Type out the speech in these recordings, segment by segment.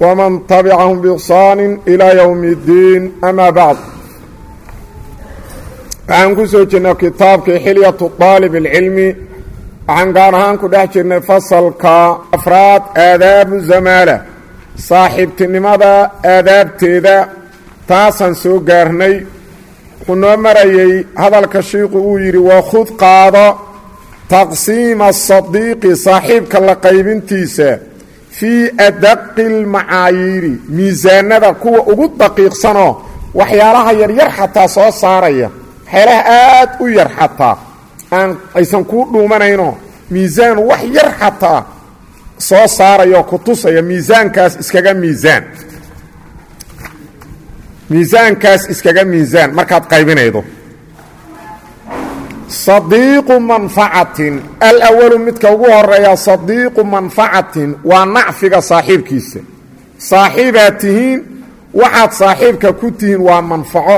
ومن تبعهم بإحsaan إلى يوم الdiin أmا baعd waxaan ku soo jirnay kitaabkii xilyaة طaalib الcilmi waxaan gaar ahaan ku dhex jirnay fasalka afraad aadaabu zamaala saaxiibtinimada aadaabteeda taasaan soo gaarnay wuxuu noo marayay hadalka shiiku uu yidhi wakhud qaado taqsiima الصadiiqi saaxiibka la qaybintiisa fii adaqi اlmacaayiiri miisaanada kuwa ugu daqiiqsanoo waxyaalaha yaryar xataa soo saaraya. Waxyaalaha aad u yar xataa. Aan aysan kuu dhuumanaynoo miisaan wax yar xataa soo saarayoo ku tusaya miisaankaas iskaga miisaan. Miisaankaas iskaga miisaan. Markaad qaybinaydo sadiiqu manfacatin alawalu midka ugu horreeya sadiiqu manfacatin waa nacfiga saaxiibkiisa. Saaxiibaad tihiin waxaad saaxiibka ku tihiin waa manfaco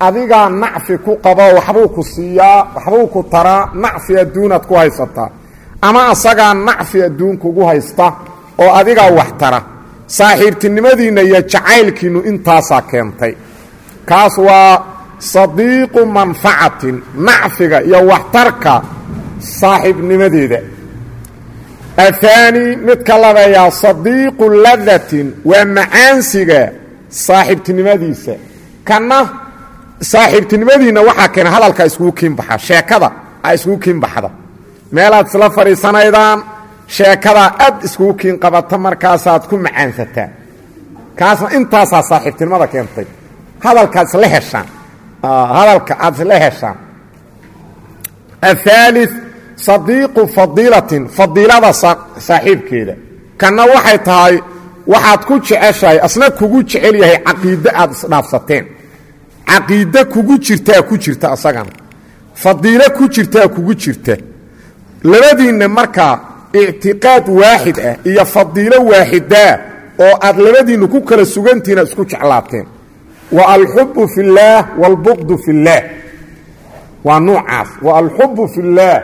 adigaa nacfi ku qabo waxbuu ku siiyaa waxbuu ku taraa nacfi adduunaad ku haysataa. Ama asagaa nacfi adduun kugu haysta oo adigaa wax tara. Saaxiibtinimadiinna iyo jacaylkiinnu intaasaa keentay. Kaas waa sadiiqu manfacatin nacfiga iyo waxtarka saaxiibnimadeeda ahaani midka labeeyaa sadiiqu ladatin waa macaansiga saaxiibtinimadiisa kanna saaxiibtinimadiinna waxaa keena hadalka iskugu kiinbaxa sheekada a iskugu kiinbaxda meelaad isla fadhiisanaydaan sheekadaa aad iskugu kiin qabata markaasaad ku macaansataa kaasna intaasaa saaxiibtinimada keentay hadalkaad isla heshaan hadalka aad isla heshaan. Ahaali sadiiqu fadiilatin fadiilada saaxiibkeeda. Kanna waxay tahay waxaad ku jeceshahay asna kugu jecel yahay caqiide aad isdhaafsateen. Caqiide kugu jirtaa ku jirta asagana. Fadiilo ku jirtaa kugu jirta. Labadiinna markaa ictiqaad waaxid ah iyo fadiilo waaxidaa oo aad labadiinna ku kala sugantihiina isku jeclaateen wa alxubu fi اllaah wاlbuqdu fi اllaah waa nuucaas wa alxubu fi اllaah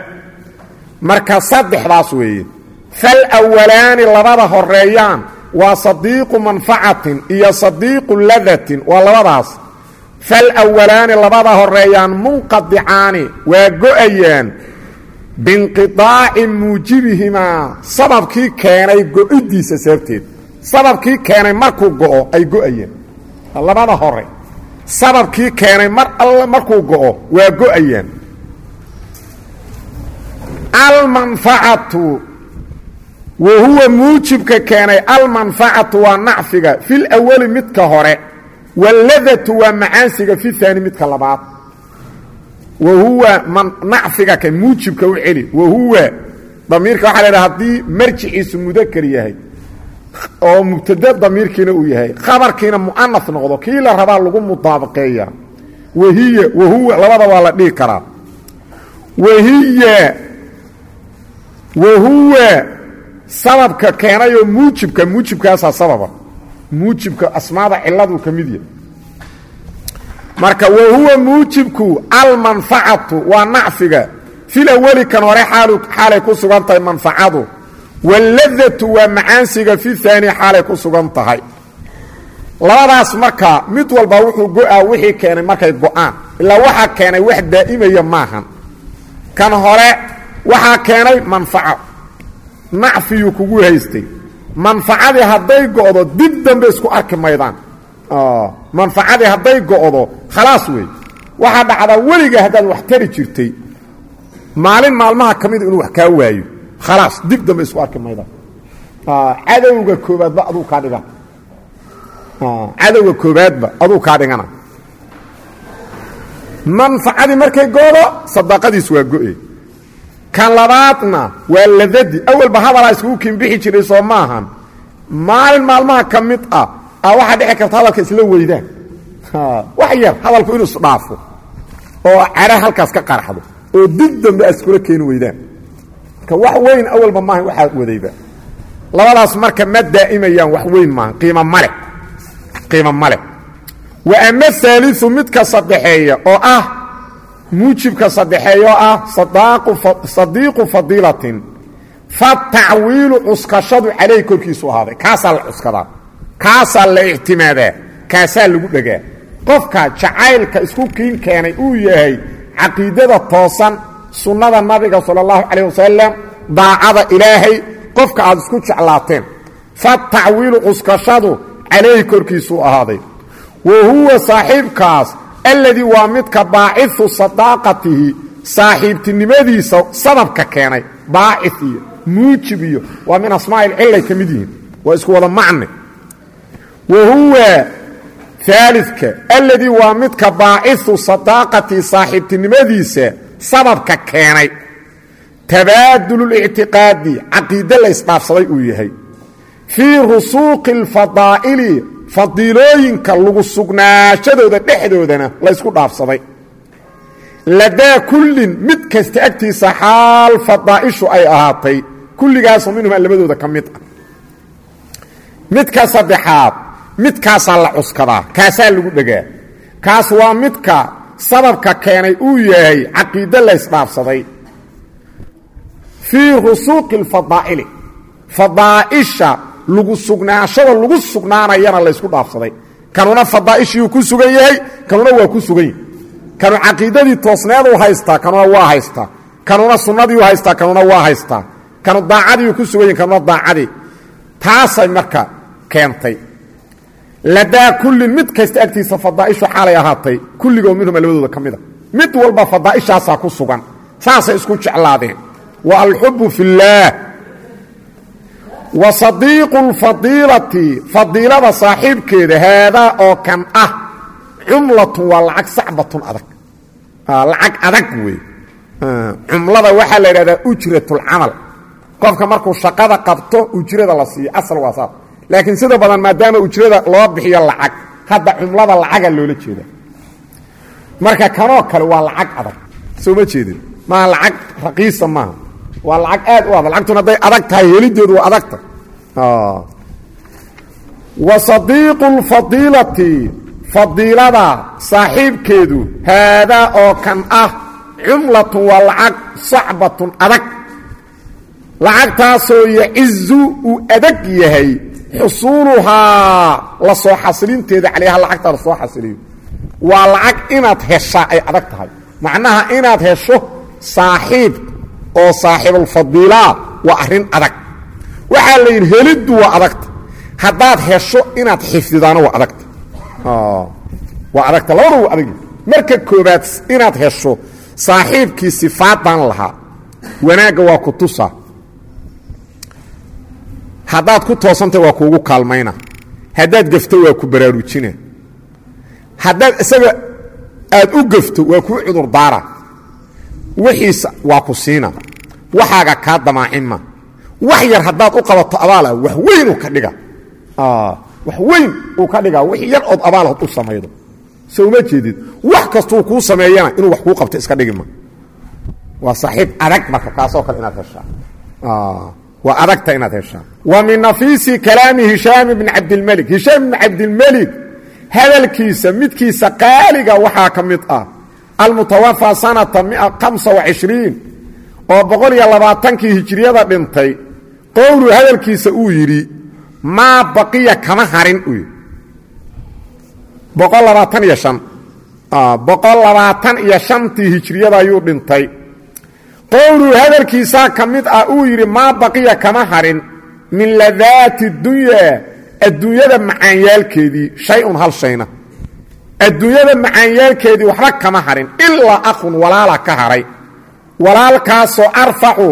marka saddexdaas weeye falwalaani labada horeeyaan waa sadiiqu manfacatin iyo sadiiqu ladatin waa labadaas falwalaani labada horeeyaan munqadicaani waa go-ayaan biinqiطaaci muujibihimaa sababkii keenay go-iddiisa sababteed sababkii keenay markuu go-o ay go-ayeen labada hore. Sababkii keenay mar alle markuu go-o waa go'ayaan. Almanfacatu wa huwa muujibka keenay almanfacatu waa nacfiga fil awali midka hore waladatu waa macaansiga fi haani midka labaad. Wa huwa nacfiga ka muujibka u celi. Wa huwa damiirka waxaa la idhaha haddii marjiciisu mudakar yahay oo mubtade damiirkiina uu yahay khabarkiina mu'anas noqdo kii la rabaa lagu mudaabaqeeya wahiya wahuwa labada waa la dhihi karaa. Wahiya wahuwa sababka keenayoo muujibka muujibkaasaa sababa. Muujibka asmaada ciladuu ka mid yahay. Marka wahuwa muujibku almanfacatu waa nacfiga. Fil awali kan hore xaalay ku sugan tahay manfacadu waladatu waa macaansiga fi haani xaalay ku sugan tahay labadaas marka mid walba wuxuu go'aa wixii keenay markay go'aan ilaa waxaa keenay wax daa'imaya maahan kan hore waxaa keenay manfaco nacfiyuu kugu haystay manfacadii hadday go'do dib dambe isku arki maydaan manfacadii hadday go'do khalaas wey waxaa dhacdaa weliga haddaad wax tari jirtay maalin maalmaha ka inuu wax waayo khalaas dib dambe isku arki maydaan cadowga koobaadba aduu kaa dhigan cadowga koobaadba aduu kaa dhigana manfacadii markay go'do sadaqadiis waa go'e kan labaadna waa ladadi awalba hadalaa iskugu kiinbixi jiray soo maahan maalin maalmaha ka mid ah a waxaa dhici karta hadalka isla weydaan wax yar hadalku inuu isdhaafo oo cara halkaas ka qaraxdo oo dib dambe a iskula marka wax weyn awalba maaha waxaa wadayba. Labadaas marka ma daa'imayaan wax weyn maaha qiimo male qiimo male wa ama aaliu midka saddexeeya oo ah muujibka saddexeeya oo ah sadiiqu fadiilatin fatacwiilu cuskashadu calayh korkiisu ahaaday. Kaasaa la cuskadaa kaasaa la ictimaadaa kaasaa lagu dhegaa qofka jacaylka isku kiin keenay uu yahay caqiidada toosan sunnada nabiga sala allahu calayh wasalam daacada ilaahay qofka aad isku jeclaateen. Fatacwiilu cuskashadu calayhi korkiisuu ahaaday. Wa huwa saaxiibkaas alladii waa midka baaciu sadaaqatihi saaxiibtinimadiisa sababka keenay. Baaci iyo muujib iyo waa min asmaa'il cilay ka mid yihiin. Waa isku wada macne. Wa huwa aalidka alladii waa midka baaciu sadaaqatihi saaxiibtinimadiisa sababka keenay tabaadululictiqaadi caqiide la ysdhaafsaday uu yahay. Fii rusuuqi alfadaa'ili fadiilooyinka lagu sugnaashadooda dhexdoodana laysku dhaafsaday. Ladaa kullin mid kasta agtiisa xaal fadaa'ishu ay ahaatay kulligaasoo minhumaa labadooda ka mid ah. Midka saddexaad midkaasaa la cuskadaa kaasaa lagu dhegaa. Kaas waa midka sababka keenay uu yahay caqiide laysdhaafsaday fii rusuuqi alfadaa'ili fadaa'isha lagu sugnaashada lagu sugnaanayana laysku dhaafsaday. Kanuna fadaa'ishiiuu ku sugan yahay kanuna waa ku sugan yahay. Kanu caqiidadii toosneeduu haystaa kanuna waa haystaa. Kanuna sunnadiiu haystaa kanuna waa haystaa. Kanu daacadiiu ku sugan yahay kanuna daacadii. Taasay marka keentay ladaa kullin mid kasta agtiisa fadaa'ishu xaalay ahaatay kulligoo minhuma labadooda ka mida mid walba fadaa'ishaasaa ku sugan saasay isku jeclaadeen. Wa alxubu fi اllaah wa sadiiqu اlfadiilati fadiilada saaxiibkeeda haadaa oo kan ah cumlatun waa lacag sacbatun adag. Lacag adag wey cumlada waxaa la idhahdaa ujratulcamal qofka markuu shaqada qabto ujrada la siiyo asal waa saas laakiin sida badan maadaama ujrada loo bixiyo lacag hadda cumlada lacaga loola jeeda marka kanoo kale waa lacag adag. Soo ma jeedin? Maa lacag raqiisa maaha waa lacag aad u adag. Lacagtuna hadday adag tahay helideedu waa adagta. Wa sadiiqu lfadiilati fadiilada saaxiibkeedu haadaa oo kan ah cumlatun waa lacag sacbatun adag lacagtaasoo yacizu uu adag yahay xusuuluhaa la soo xasilinteeda calayha lacagtaa la soo xasiliyo waa lacag inaad heshaa ay adag tahay. Macnaha inaad hesho saaxiib oo saaxiibulfadiilaa waa arrin adag. Waxaa la yidhi heliddu waa adagta haddaad hesho inaad xifdidaana waa adagta waa adagta labada waa adag marka koobaad inaad hesho saaxiibkii sifaadan lahaa. Wanaagga waa ku tusa haddaad ku toosantay waa kuugu kaalmayna. Haddaad gafto waa ku baraarujina haddaad isaga aad u gafto waa kuu cudurdaara wixiisa waa ku siina. Waxaaga kaa damaacima wax yar haddaad u qabato abaala wax weyn ka dhiga. Wax weyn uu ka dhigaa wix yar ood abaalhood u samaydo. So jeedid? Wax kastuu kuu sameeyana inuu wax kuu qabto iska dhigima waa saaxiib adag marka kaasoo kale inaad heshaa waa adagta inaad heshaa. Wa min nafiisi kalaami hishaam bni cabdilmelik hishaam bni cabdilmelik hadalkiisa midkiisa qaaliga waxaa ka mid ah almutawafaa sanata oo boqol iyo labaatankii hijiriyada dhintay. Qowlu hadalkiisa uu yidhi maa baqiya kama harin uu yidhi. Boqol labaatan iyo shan. Boqol labaatan iyo shantii hijiriyada ayuu dhintay qowluu hadalkiisaa ka mid ah uu yidhi maa baqiya kama harin min ladaati dunyaa adduunyada macaanyaalkeedii shay-un hal shayna. Adduunyada macaanyaalkeedii waxba kama harin ilaa akhun walaala ka haray. Walaalkaasoo arfacu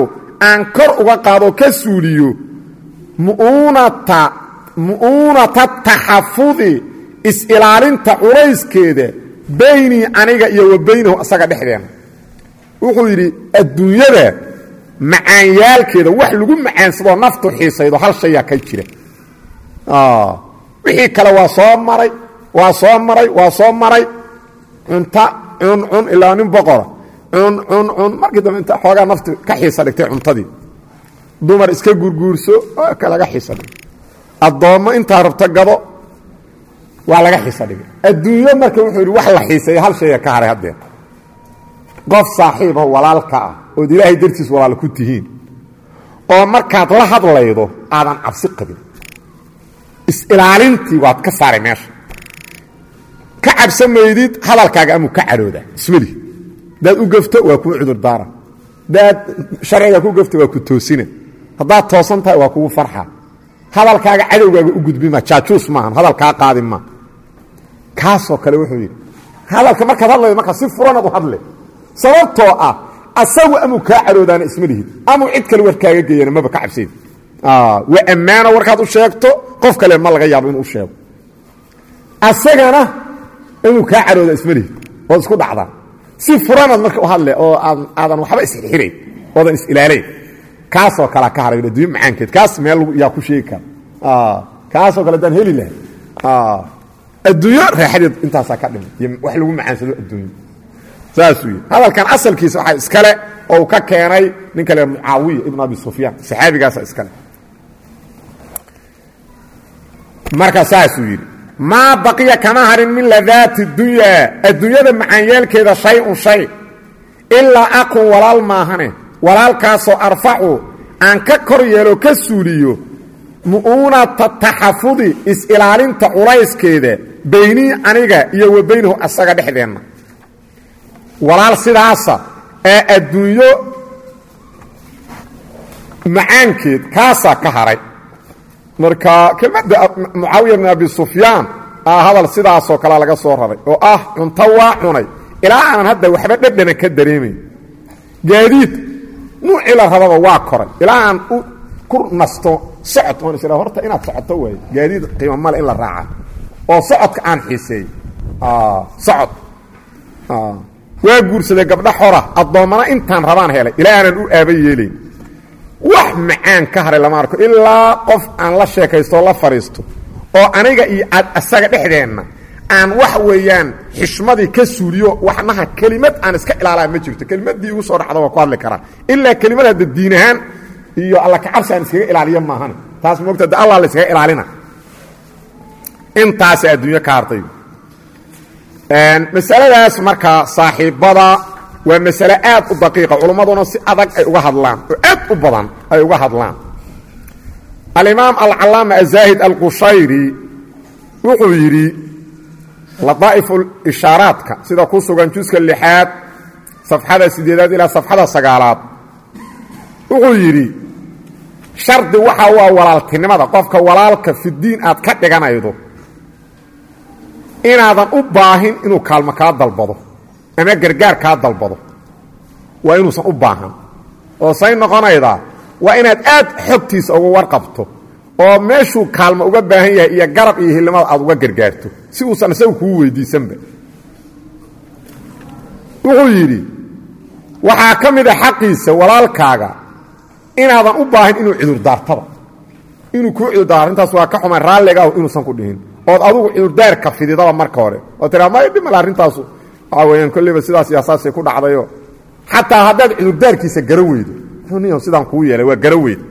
aan kor uga qaadoo ka suuliyo. Mu'uunata taxafudi is-ilaalinta culayskeeda baynii aniga iyo wa baynahu asaga dhexdeena wuxuu yidhi adduunyada macaanyaalkeeda wax lagu macaansadoo naftu xiisaydo hal shayaa ka jira. Wixii kale waa soo maray waa soo maray waa soo maray. Cunta cun cun ilaa nin boqora. Cun cun cun. Markii dambe inta xoogaa nafti ka xiisa dhigtay cuntadii. Dumar iska gurguurso oo kalaga xiisa dhigay. Addoommo intaa rabto gado waa laga xiisa dhigay. Adduunyo marka wuxuu yidhi wax la xiiseeya hal shaya ka haray haddee qof saaxiiba walaalka ah ood ilaahay dartiis walaal ku tihiin. Oo markaad la hadlaydo aadan cabsi qabin. Is-ilaalintii waad ka saaray meesha. Ka cabsamaydid hadalkaaga amuu ka cadhooda ismali. Hadaad u gafto waa kuu cudurdaara hadaad sharciga ku gafto waa ku toosina haddaad toosan tahay waa kugu farxa. Hadalkaaga cadowgaaga u gudbima jaajuus maahan hadalkaa qaadin maa kaasoo kale wuxuu yidhi hadalka markaad hadlaydo markaa si furanaad u hadle sababtoo ah asagu amuu kaa cadhoodaana isma amuu cid kale warkaaga geeyana maba ka cabsayd waa ammaano warkaad u sheegto qof kale ma laga yaabo inuu u sheego. Asagana inuu kaa cadhooda isma ood isku dhacdaan. Si furanaad marka u hadle oo aadan waxba isxirayn oodan is-ilaalayn kaasoo kalea ka haray adduunyo macaankeed. Kaas meel yaa ku sheegi kara. Kaasoo kale adaan heli lahay adduunyo raaxadeed intaasaa ka dhimay iyo wax lagu macaansado adduunyo saasuu yidhi hadalkan asalkiisa waxaa iskale oo uu ka keenay nin kale mucaawiya ibn abi sufyaan saxaabigaasa iskale. Marka saasuu yidhi maa baqiya kama harin min ladaati dunyaa adduunyada macaanyeelkeeda shay-un shay ilaa akun walaal maahane walaalkaasoo arfacu aan ka kor yeelo ka suuliyo mu'uunata taxafudi is-ilaalinta culayskeeda beynii aniga iyo wa baynahu asaga dhexdeenna walaal sidaasa ee adduunyo macaankeed kaasaa ka haray. Marka kelmadda mucaawiya bn abi sufyaan aa hadal sidaasoo kalea laga soo raray oo ah cunto waa cunay. Ilaa aanan hadda waxba dhedhana ka dareemayn gaadiid nuucii la rababa waa koray. Ilaa aan ku nasto socod oon isra horta inaad socoto waaye gaadiid qiimo male in la raaca. Oo socodka aan xiiseey socod waa guursaday gabdho xora addoommana intaan rabaan helay. Ilaa u aaba yeelayn. Wax macaan ka haray lama arko. Ilaa qof aan la sheekaysto la fadhiisto oo aniga iyo asaga dhexdeenna aan wax weeyaan xishmadii ka suuliyo waxnaha kelimad aan iska ilaalaa ma jirto. Kelimadii igu soo dhacda waa ku hadli karaa. Ilaa kelimad hadda diin ahaan iyo alla kacabsi aan iskaga ilaaliyo maahan taas moogta de allah la iskaga ilaalina. Intaasa adduunyo ka hartay masaladaas markaa saaxiibbada waa masale aad u daqiiqa. Culummaduna si adag ay uga hadlaan. Oo aad u badan ay uga hadlaan. Alimaam alcalaama azaahid alqushayri wuxuu yidhi ladaa'ifu ishaaraadka sida ku sugan juska lixaad safxada sideedaad ilaa safxada sagaalaad. Wuxuu yidhi shardi waxa waa walaaltinimada. Qofka walaalka fidiin aad ka dhiganaydo inaadan u baahin inuu kaalmo kaa dalbado ama gargaar kaa dalbado waa inuusan u baahan. Oo say noqonaydaa waa inaad aad xogtiisa uga warqabto oo meeshuu kaalmo uga baahan yahay iyo garab iyo hilnimada aad uga gargaarto si uusan isagu kuu weydiisanba. Wuxuu yidhi waxaa ka mid a xaqiisa walaalkaaga inaadan u baahin inuu cudurdaartaba. Inuu kuu cudurdaaro arrintaas waa ka xuma raalligaah inuusan ku dhihin ood adugu cudurdaarka fididaba marka hore. Oo tiraa may dhimal arrintaasu waxaa weeyaan kolleyba sidaas ku dhacdayo. Xataa haddaad cudurdaarkiisa gara weydo niyo sidaan kuu yeelay waa gara weyda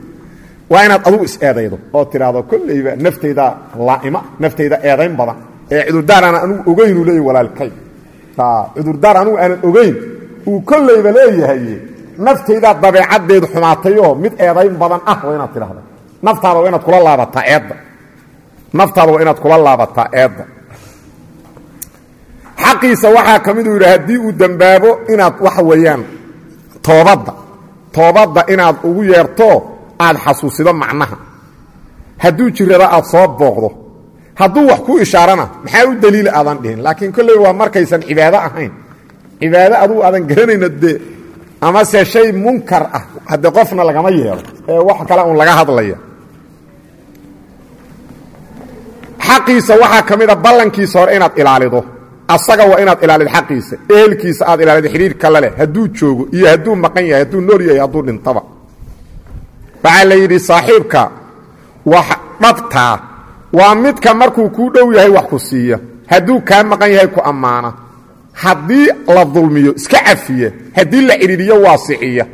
waa inaad adugu is-eedaydo oo tidhaahdo kolleyba naftayda laa'ima naftayda eedayn badan. Ee cudurdaar aanan anugu ogaynuu leeyahy walaalkay. Cudurdaar anugu aanan ogayn uu kolleyba leeyahay naftaydaa dabeecaddeedu xumaatayoo mid eedayn badan ah waa inaad tidhahda naftaada waa inaad kula laabataa eedda naftaada waa inaad kula laabataa eedda. Xaqiisa waxaa ka miduu yidhi haddii uu dembaabo inaad waxa weeyaan toobadda toobadda inaad ugu yeerto aad xasuusido macnaha. Hadduu jirrado aad soo booqdo hadduu wax ku ishaarana maxaa u daliila aadan dhihin? Laakiin kolley waa markaysan cibaado ahayn. Cibaado adugu aadan garanayno dee amase shay munkar ah haddee qofna lagama yeelo ee wax kale uun laga hadlaya xaqiisa waxaa ka mid a ballankiisa hore inaad ilaalido. Asaga waa inaad ilaalido xaqiisa. Ehelkiisa aad ilaalido xidhiirka laleh hadduu joogo iyo hadduu maqan yahay hadduu nool yahay hadduu dhintaba. Waxaa la yidhi saaxiibka wax dhabtaa waa midka markuu kuu dhow yahay wax ku siiya. Hadduu kaa maqan yahay ku ammaana. Haddii la dulmiyo iska cafiya haddii la cidhiidhiyo waasiciya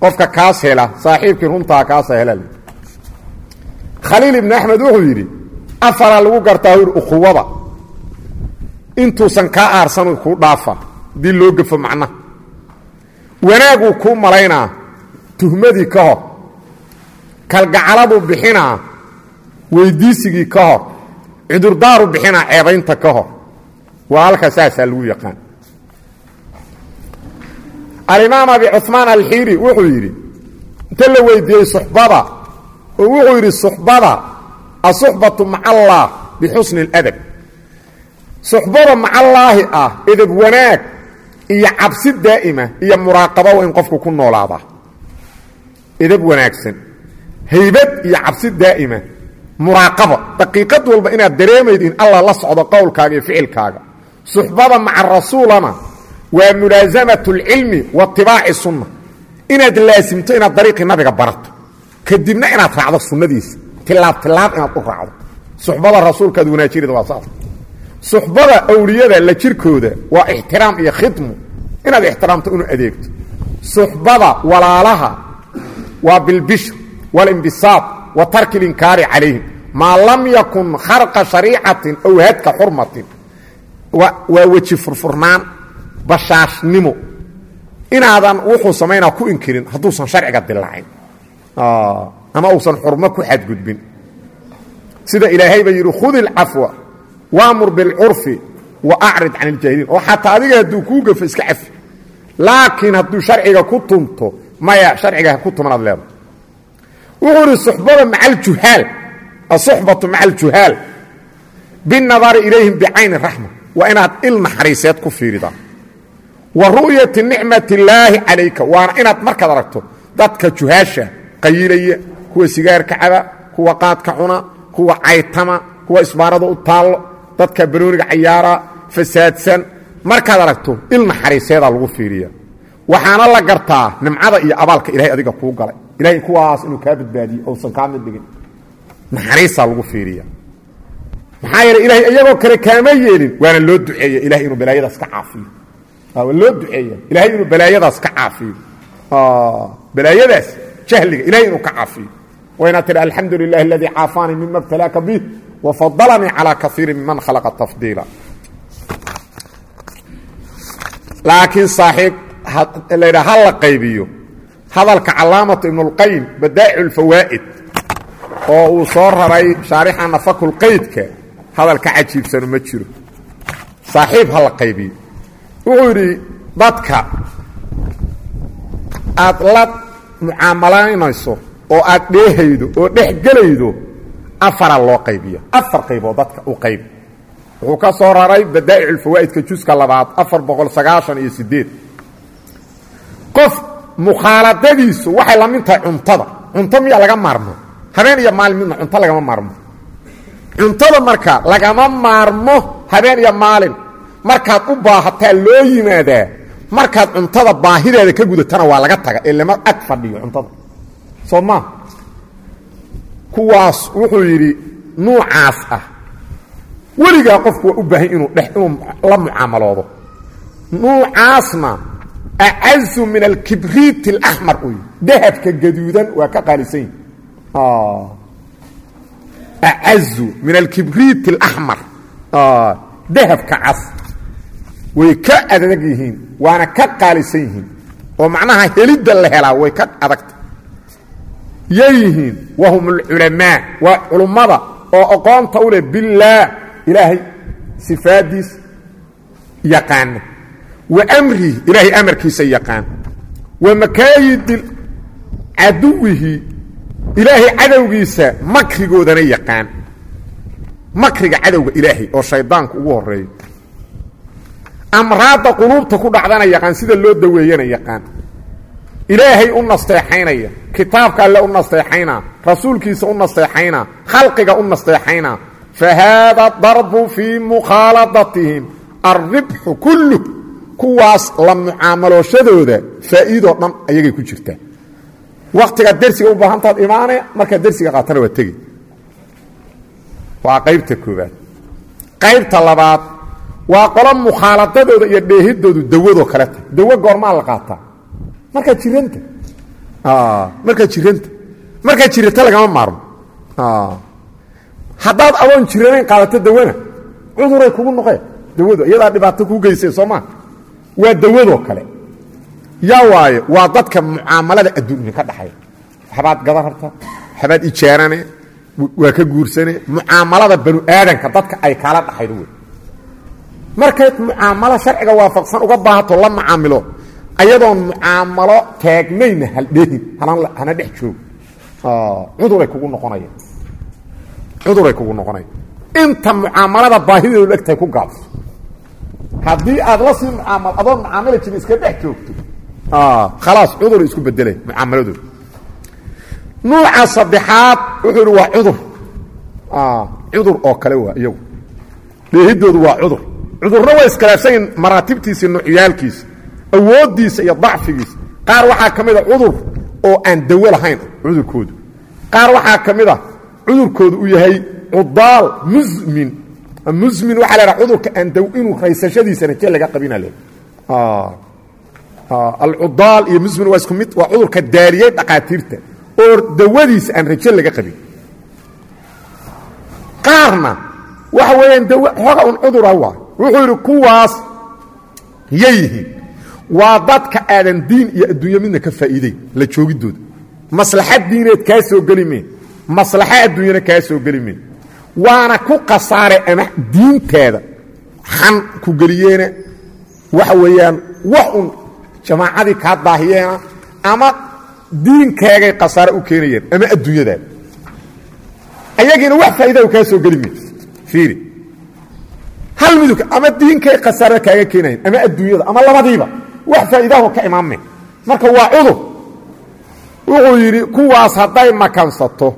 qofka kaas hela saaxiibkii runtaa kaasa hela khaliil ibni axmed wuxuu yidhi afaraa lagu gartaa u yidhi ukhuwada intuusan kaa aarsan kuu dhaafa haddii loo gafo macnaha wanaaguu kuu malaynaa tuhmadii ka hor kalgacaladuu bixinaa weyddiisigii ka hor cudurdaaru bixinaa ceebaynta ka hor. Waa halka saasaa lagu yaqaan. Alimaam abi cumaan alxiiri wuxuu yidhi inta la weydiiyey suxbada oo wuxuu yidhi suxbada asuxbatu maca allaah bixusni اladab suxbada macallaahi ah edab wanaag iyo cabsi daa'ima iyo muraaqaba waa in qofku ku noolaadaa edab wanaagsan haybad iyo cabsi daa'ima muraaqaba. Daqiiqad walba inaad dareemayd in allah la socdo qowlkaaga iyo ficilkaaga. Suxbada maca rasuulana waa mulaasamatu اlcilmi wa itibaaci sunna. Inaad laasimto inaad dariiqii nabiga barato. Kadibna inaad raacdo sunnadiisa tilaab tilaab inaad u raacdo. Suxbada rasuulka ad wanaajinada waa saas. Suxbada awliyada la jirkooda waa ixtiraam iyo khidmu. Inaad ixtiraamto inuu adeegto. Suxbada walaalaha waa bilbishr walimbisaad wa tarki اlinkaari calayhim. Maa lam yakun kharqa shariicatin aw hadka xurmatin. Waa weji furfurnaan bashaashnimo. Inaadan wuxuu samaynaa ku inkirin hadduusan sharciga dilaacin ama uusan xurmo ku xadgudbin sida ilaahayba yidhi khudi اlcafwa waamur biاlcurfi wa acrid can اljaahiliin oo xataa adiga hadduu kuu gafo iska cafi laakiin hadduu sharciga ku tunto maya sharciga ha ku tumanaad leeda wuxuu idhi suxbada maca aljuhaal asuxbatu maca aljuhaal biاnadari ilayhim bicayni raxma waa inaad il naxariiseed ku fiiridaa wa ru'yati nicmat illaahi calayka waana inaad markaad aragto dadka juhaasha qayilaya kuwa sigaarka caba kuwa qaadka cuna kuwa caytama kuwa isbaarada u taallo dadka banooniga cayaara fasaadsan. Markaad aragto il naxariiseedaa lagu fiiriya waxaana la gartaa nimcada iyo abaalka ilahay adiga kuu galay. Ilahay kuwaas inuu kaa badbaadiyo ousan kaa mid dhigin naxariisaa lagu fiiriya maxaa yeele ilahay iyagoo kale kaama yeelin waana loo duceeya ilahay inuu balaayadaas ka caafiyo. Waa loo duceeya ilahay inuu balaayadaas ka caafiyo. Balaayadaas jahliga ilahay inuu ka caafiyo wayna tihi alxamdu lilahi aladii caafaanii mima btalaaka bih wafadalanii calaa kaiiri miman khalaqa tafdiila laakiin saaxiib laydha ha la qaybiyo hadalka calaamatu ibnulqayim badaa'icu lfawaa'id oo uu soo raray shaarixa nafakulqaydka hadal ka cajiibsano ma jiro saaxiib ha la qaybiyo wuxuu yidhi dadka aad la mucaamalaynayso oo aad dheehaydo oo dhex gelaydo afaraa loo qaybiya afar qaybood dadka u qaybi wuxuu ka soo raray badaa'icu lfawaa'idka juska labaad afar boqol sagaashan iyo sideed qof mukhaaladadiisu waxay la mid tahay cuntada. Cunto miyaa laga maarmo? Habeen iyo maalin midna cunto lagama maarmo. Cuntada marka lagama maarmo habeen iyo maalin. Markaad u baahataa loo yimaadaa markaad cuntada baahideeda ka gudatana waa laga taga ee lama ag fadhiyo cuntada soo maa kuwaas wuxuu yidhi nuucaas ah. Weligaa qofku waa u baahan inuu dhex inuu la mucaamaloodo. Nuucaasna acazu min alkibriit اlaxmar uy dahabka gaduudan waa ka qaalisan yihi acazu min alkibriit اlaxmar dahabka cas. Way ka adag yihiin waana ka qaalisan yihiin. Oo macnaha helidda la helaa way ka adagta yay yihiin wahum اlculamaa waa culummada oo aqoonta u leh billaah ilaahay sifaadiis yaqaana wa mrihi ilaahay amarkiisa yaqaan. Wa makaayidi caduwihi ilaahay cadowgiisa makrigoodana yaqaan. Makriga cadowga ilaahay oo shaydaanku ugu horeeyo amraadda quluubta ku dhacdana yaqaan sida loo daweeyana yaqaan ilaahay u nasteexaynaya kitaabka alle u nasteexaynaa rasuulkiisa u nasteexaynaa khalqiga u nasteexaynaa fa haada darbu fii mukhaaladatihim alribxu kulluh kuwaas la mucaamalooshadooda faa'iidoo dhan ayagay ku jirtaa wakhtigaad dersiga u baahantaad imaane markaad dersiga qaatana waa tegi. Waa qaybta koobaad qaybta labaad waa qolo mukhaaladadooda iyo dheehidoodu dawadoo kale tahay. Dawo goormaa la qaataa markaad jiranta? Markaad jiranta. Markaad jirata lagama maarmo. Haddaad adoon jiranayn qaadato dawana cuduray kugu noqeen. Dawadu iyadaa dhibaato kuu geysay soo maa waa dawadoo kale. Yaa waayo waa dadka mucaamalada adduunya ka dhaxaya waxbaad gadan rabtaa waxbaad ijaarane? Waa ka guursane mucaamalada banu aadanka dadka ay kaala dhaxaydo wey markayd mucaamalo sharciga waafaqsan uga baahato la macaamilo ayadoon mucaamalo taagnayna haldhehin hana dhex joog cuduray kugu noqonaya. Cuduray kugu noqonaya. Inta mucaamalada baahideedu egtahay ku gaabso haddii aad la sii mucaamal adoon mucaamala jirin iska dhex joogto. Khalaas cudur isku bedelay mucaamaladooda nuuca saddexaad wuxuu ihi waa cudur. Cudur oo kale waa iyagu. Dheehidoodu waa cudur. Cudurna waa iskalaafsanyiin maraatibtiisa nuucyaalkiisa awooddiisa iyo dacfigiisa. Qaar waxaa ka mid a cudur oo aan dawo lahayn cudurkoodu. Qaar waxaa ka mid a cudurkoodu uu yahay cudaal musmin musmin waxaa la haha cudurka aan daw inuu raysashadiisa raje laga qabina le alcudaal iyo musmin waa isku mid waa cudurka daaliyey dhaqaatiirta oo dawadiisa aan raje laga qabin. Qaarna waxa weeyaan daw hoga un cudura waa wuxuu yidhi kuwaas yayihiin waa dadka aadan diin iyo adduunyo midna ka faa'iideyn la joogidooda. Maslaxad diineed kaa soo geli meen maslaxo adduunyana kaa soo geli meen waana ku khasaare ama diinteeda xan ku geliyeena waxa weeyaan wax un jamaacadii kaa daahiyeena ama diinkaagay khasaare u keenayeen ama adduunyadaada. Ayagiina wax faa'idaa kaa soo geli meen fiiri. Hal midug ama diinkay khasaare kaaga keenayen ama adduunyada ama labadiiba wax faa'iidaaho ka imaanmeen marka waa cudur. Wuxuu yidhi kuwaas hadday makansato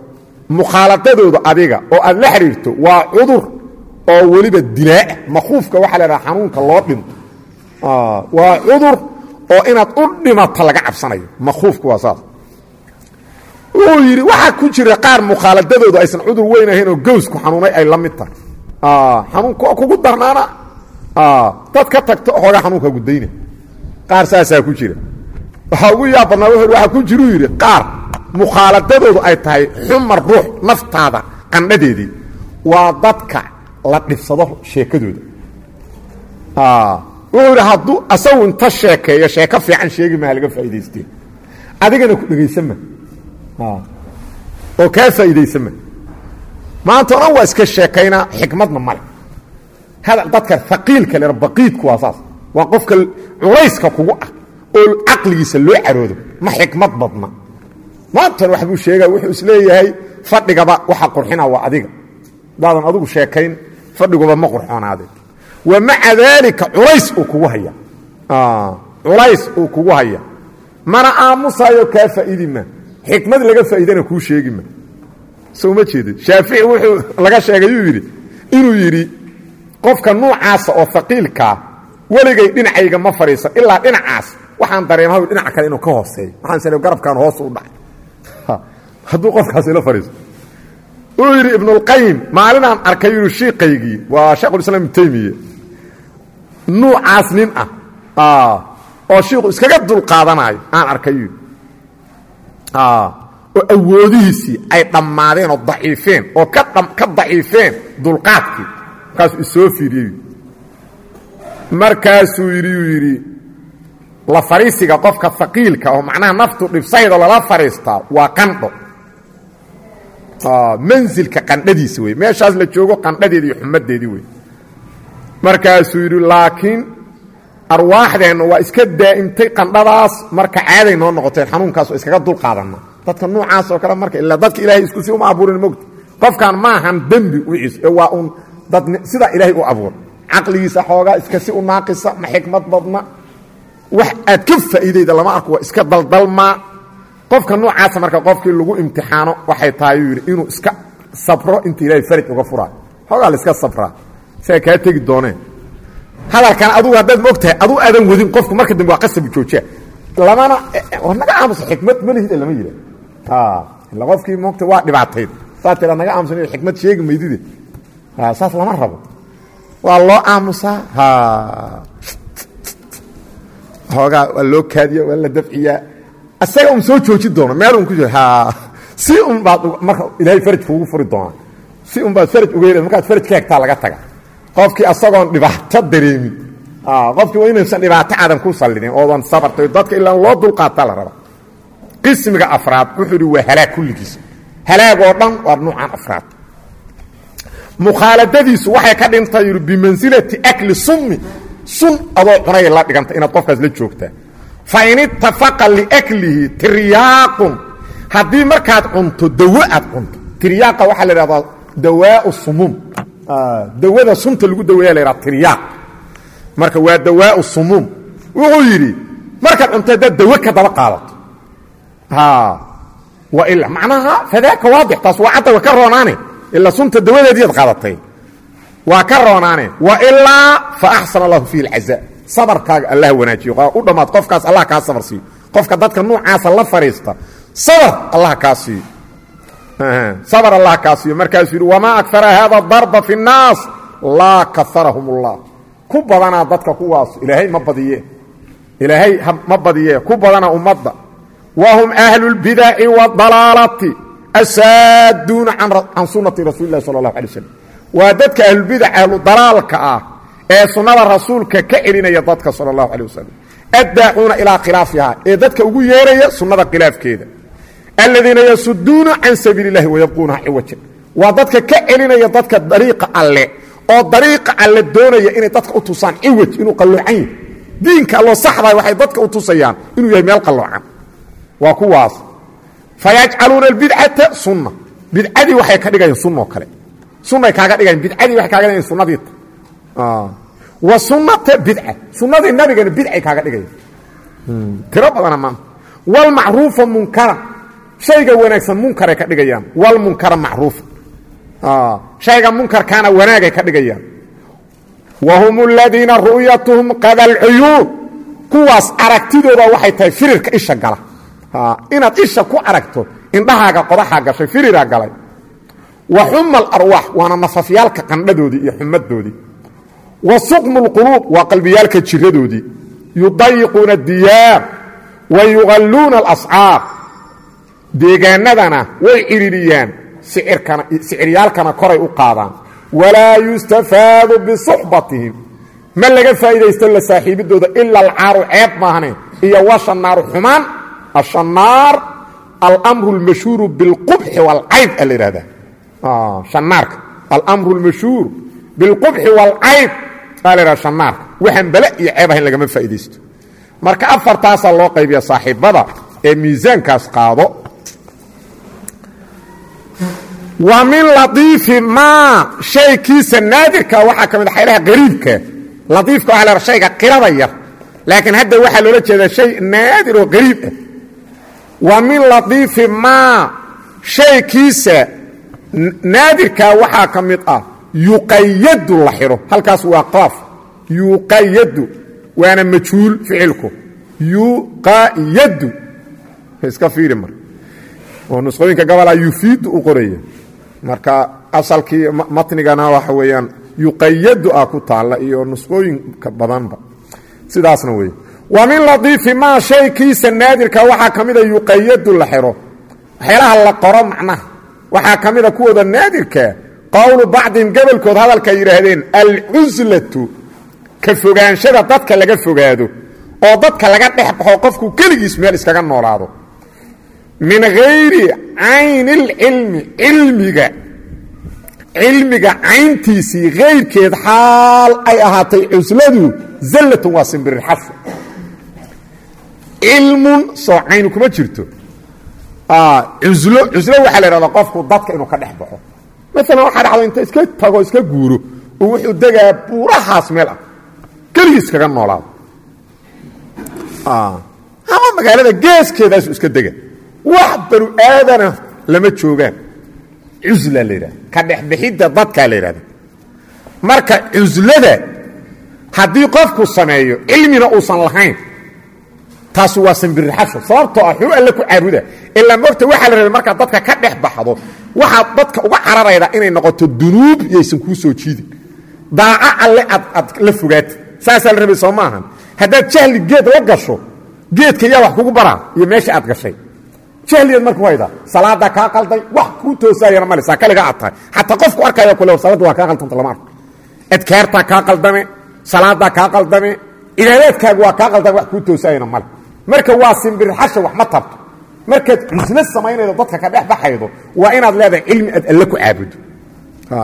mukhaaladadooda adiga oo aad la xidhiirto waa cudur oo weliba dilaa'a makuufka waxaa la dhaha xanuunka loo dhinto waa cudur oo inaad u dhimato laga cabsanayo makuufka waa saas. Wuxuu yidhi waxaa ku jira qaar mukhaaladadooda aysan cudur weyn ahayn oo gowsku xanuunay ay la mid tahay. Xanuunka kugu darnaana dad ka tagto hooga xanuunka gudayna qaar saasaa ku jira. Waxaa ugu yaab badnaa wuxuu waxaa ku jiruu yidhi qaar mukhaaladadoodu ay tahay xumar ruux naftaada qandhadeedii. Waa dadka la dhibsado sheekadooda. Wuxuu yidhi hadduu asagu inta sheekeeyo sheeko fiican sheegi maha laga faa'idaysteen adigana ku dhegaysanma oo kaa faa'iidaysanma maanta o dhan waa iska sheekaynaa xikmadna male hadal dadka faqiilka le baqiidku waa saas waa qofka culayska kugu ah oo caqligiisa loo caroodo. Ma xikmad badna. Maantan wax buu sheega wuxuu is leeyahay fadhigaba waxa qurxina waa adiga. Daadan adigu sheekayn fadhiguba ma qurxoonaade wa maca daalika culays uu kugu haya. Culays uu kugu haya. Mana aamusayo kaa faa'iidi ma. Xikmad laga faa'iidana kuu sheegi ma. Soo ma jeedid shaafici wuxuu laga sheegay yuu yidhi inuu yidhi qofka nuucaasa oo haqiilkaa weligay dhinacayga ma fadhiisan ilaa dhinacaas. Waxaan dareemaha dhinaca kale inuu ka hooseeyo. Waxaan garabkaan hoos u dhacay. Hadduu qofkaas ila fadhiiso wuxuu yidhi ibnulqayim maalinaan arkay yidhi shiikaygii waa sheekhulislaam ibnu taymiya nuucaas nin ah oo shiiku iskaga dulqaadanaayo aan arkay. Yidhi oo awoodihiisii ay dhammaadeen oo daciifeen oo ka daciifeen dulqaadkii. Markaasuu isoo fiiriyey markaasuu yidhi uu yidhi la fariisiga qofka faqiilka oo macnaha naftu dhibsaydo lala fariistaa waa qandho. Mansilka qandhadiisa wey meeshaas la joogo qandhadeedi iyo wey markaasuu yidhi laakiin arwaaxdeenna waa iska daa'imtay qandhadaas marka caaday noo noqoteen xanuunkaas oo iskaga dul qaadanna dadka nuucaas oo kale marka ilaa dadka ilaahay isku si uma abuurin mogta qofkan maahan dembi wiciis waa uun dad sidaa ilaahay u abuur caqligiisa xoogaa iska si u naaqisa ma xikmad badna. Wax aad ka faa'iidayda lama arko waa iska daldalmaa qofka noocaasa marka qofkii lagu imtixaano waxay tahay yuu yidhi inuu iska sabro inta ilaahay faraj uga furaa xoogaa la iska sabraa siaa kaa tegi dooneen. Hadalkan adugu haddaad ma og tahay aduu aadan wadin qofku marka dambe waa qasabu joojiya. Lamana naga aamusa xikmad malihid lama yidha ila qofkii moogta waa dhibaatayd saa tira naga aamusan xikmad sheegi maydide saas lama rabo waa loo aamusaa? Hoogaa waa loo kaadiya waa la dafciyaa. Asaga un soo joojin doona meel un ku jiro si un baad marka ilaahay faraj kuugu furi doonaa. Si un baad faraj uga hel markaad faraj ka hegtaa laga taga. Qofkii asagoon dhibaato dareemin qofkii waa inaysan dhibaato aadan ku sallidin oodan sabartay dadka ilaa loo dulqaataa la raba. Qismiga afraad wuxuu ihi waa halaag kulligiis. Halaag oo dhan waa nuucan afraad mukhaaladadiisu waxay ka dhintay yidhi bimansilati akli summi. Sun adoo cunay la dhiganta inaad qofkaas la joogtaa. Fa in ittafaqa liaklihi tiryaaqun haddii markaad cunto dawo aad cunto. Tiryaaqa waxaa la idhahdaa dawaau sumuum dawada sunta lagu daweeya la yidhaha tiryaaq marka waa dawaau sumuum wuxuu yidhi markaad cunto haddaad dawo ka daba qaadato. Macnaha fadaaka waadix taas waa cadda wa ka roonaane ilaa sunta dawadeediiad qaadatay waa ka roonaane wailaa faaxsana allahu fiihi alcazaa sabarkaaga allah wanaajiyo u dhammaad qofkaas allah kaa sabar siiyo qofka dadka nuucaasa la fadhiista sabar allah kaa siiyo sabar allah kaa siiyo markaasuu yidhi wamaa akara haada darba fi nnaas laa kaarahum ullah ku badanaa dadka kuwaas ilaahay ma badiye ilaahay ma badiye ku badanaa ummadda wahum ahlulbidaci wadalaalati asaaduuna can sunati rasuuli اlahi salى اlahu alay slam waa dadka ahlulbidac ahlu dalaalka ah ee sunnada rasuulka ka celinaya dadka salى اlahu alيه wasalam addaacuuna ilaa khilaafihaa ee dadka ugu yeeraya sunnada khilaafkeeda aladiina yasuduuna can sabiili اlahi wayabquunaha ciwaja waa dadka ka celinaya dadka dariiqa alle oo dariiqa alle doonaya inay dadka u tusaan ciwaj inuu qalloocan yahy diinka alloo saxdaa waxay dadka u tusayaan inuu yahay meel qalloocan waa kuwaas fayajcaluuna albidcata sunna bidcadii waxay ka dhigayaan sunoo kale sunay kaaga dhigayan bidcadii waxay kaaga dhigayan sunnadiita wa sunnata bidca sunnadii nabigana bidcay kaaga dhigayan tiro badana maanta walmacruufa munkaran shayga wanaagsan munkaray ka dhigayaan walmunkara macruufa shayga munkarkaana wanaagay ka dhigayaan wa hum aladiina ru'yatuhum qada alcuyuun kuwaas aragtidooda waxay tahay firirka isha gala inaad isha ku aragto indhahaaga qodaxaa gashay firiraa galay. Wa xuma alarwaax waana nafafyaalka qandhadoodii iyo xumadoodii wa suqmu lquluub waa qalbiyaalka jiradoodii yudayiquuna diyaar wa yuqalluuna alascaar deegaanadana way ciririyaan siciryaalkana koray u qaadaan. Walaa yustafaadu bisuxbatihim. Ma laga faa'iidaysto la saaxiibidooda ila alcaaru ceeb maahane iyo washanaaru xumaan ashanaar almru اlmashhuuru biاlqubxi wاlcayb a la ihahdaa hanaarka almru اlmashhuur biاlqubxi wاlcayb aa la ihahda shanaarka waxaan bale iyo ceeb ahayn lagama faa'iidaysto marka afartaasaa loo qaybiya saaxiibada ee miisaankaas qaado wa min laiifi maa shaykiisa naadirka waxaa ka mid a xaylaha qariibka laiifka waa la shayga qirada yar laakiin hadda waxaa loola jeedaa shay naadir oo qariib ah wa min laiifi maa shaykiisa naadirka waxaa ka mid ah yuqayadu la xidho halkaas waa qaaf yuqayadu waana majhuul ficilku. Yuqayadu iska fiiri mar. Oo nusqooyinka gabalaa yufiidu u qoraya marka asalkii matnigana waxa weeyaan yuqayadu ah ku taalla iyo nusqooyinka badanba. Sidaasna wey wa min ladiifi maa shaykiisa naadirka waxaa ka mida yuqayadu la xiro. Waxyaalaha la qoro macnaha waxaa ka mida kuwooda naadirka qowlu bacdin gobolkood hadalka yidhaahdeen alcuslatu ka fogaanshada dadka laga fogaado oo dadka laga dhex baxo qofku keligiis meel iskaga noolaado. Min hayri cayni اlcilmi cilmiga cilmiga cayntiisii kayrkeed xaal ay ahaatay cusladu zallatun waa simbirirxafu cilmun soo caynu kuma jirto. Cuslo cuslo waxaa la ihahdaa qofku dadka inuu ka dhex baxo. Maalan waxaa dhacda inta iska tago iska guuro oo wuxuu degaa buurahaas meel ah keligii iskaga noolaado. Ama magaalada geeskeedaasu iska dega. Wax banu aadana lama joogaan. Cusla la yidhahda ka dhexbixidda dadkaa la yidhahda marka cuslada haddii qofku sameeyo cilmina uusan lahayn taasu waa sambirixasho sababtoo ah xuu alle ku caabuda ilaa mogta waxaa la rabay markaad dadka ka dhex baxdo waxaad dadka uga cararayda inay noqoto dunuub yaysan kuu soo jiidin. Daaco alle aad aad la fogaata saasaa la rabay soo maahan. Haddaad jahli geed la gasho geedka yaa wax kugu baraa iyo meesha aad gashay. Jahligeed marka hayda salaadaa kaa qalday wax kuu toosaayana male saa kaliga aad tahay. Xataa qofku arkaya kule salaadda waa kaa qaldanta lama arko. Adkaartaa kaa qaldame salaadaa kaa qaldame cibaadaadkaagu waa kaa qaldame wax kuu toosaayana male marka waa simbirxasha wax ma tabto markaad cuslo samaynaydo dadka ka dhex baxaydo waa inaad leedahay cilmi aad alle ku caabudo.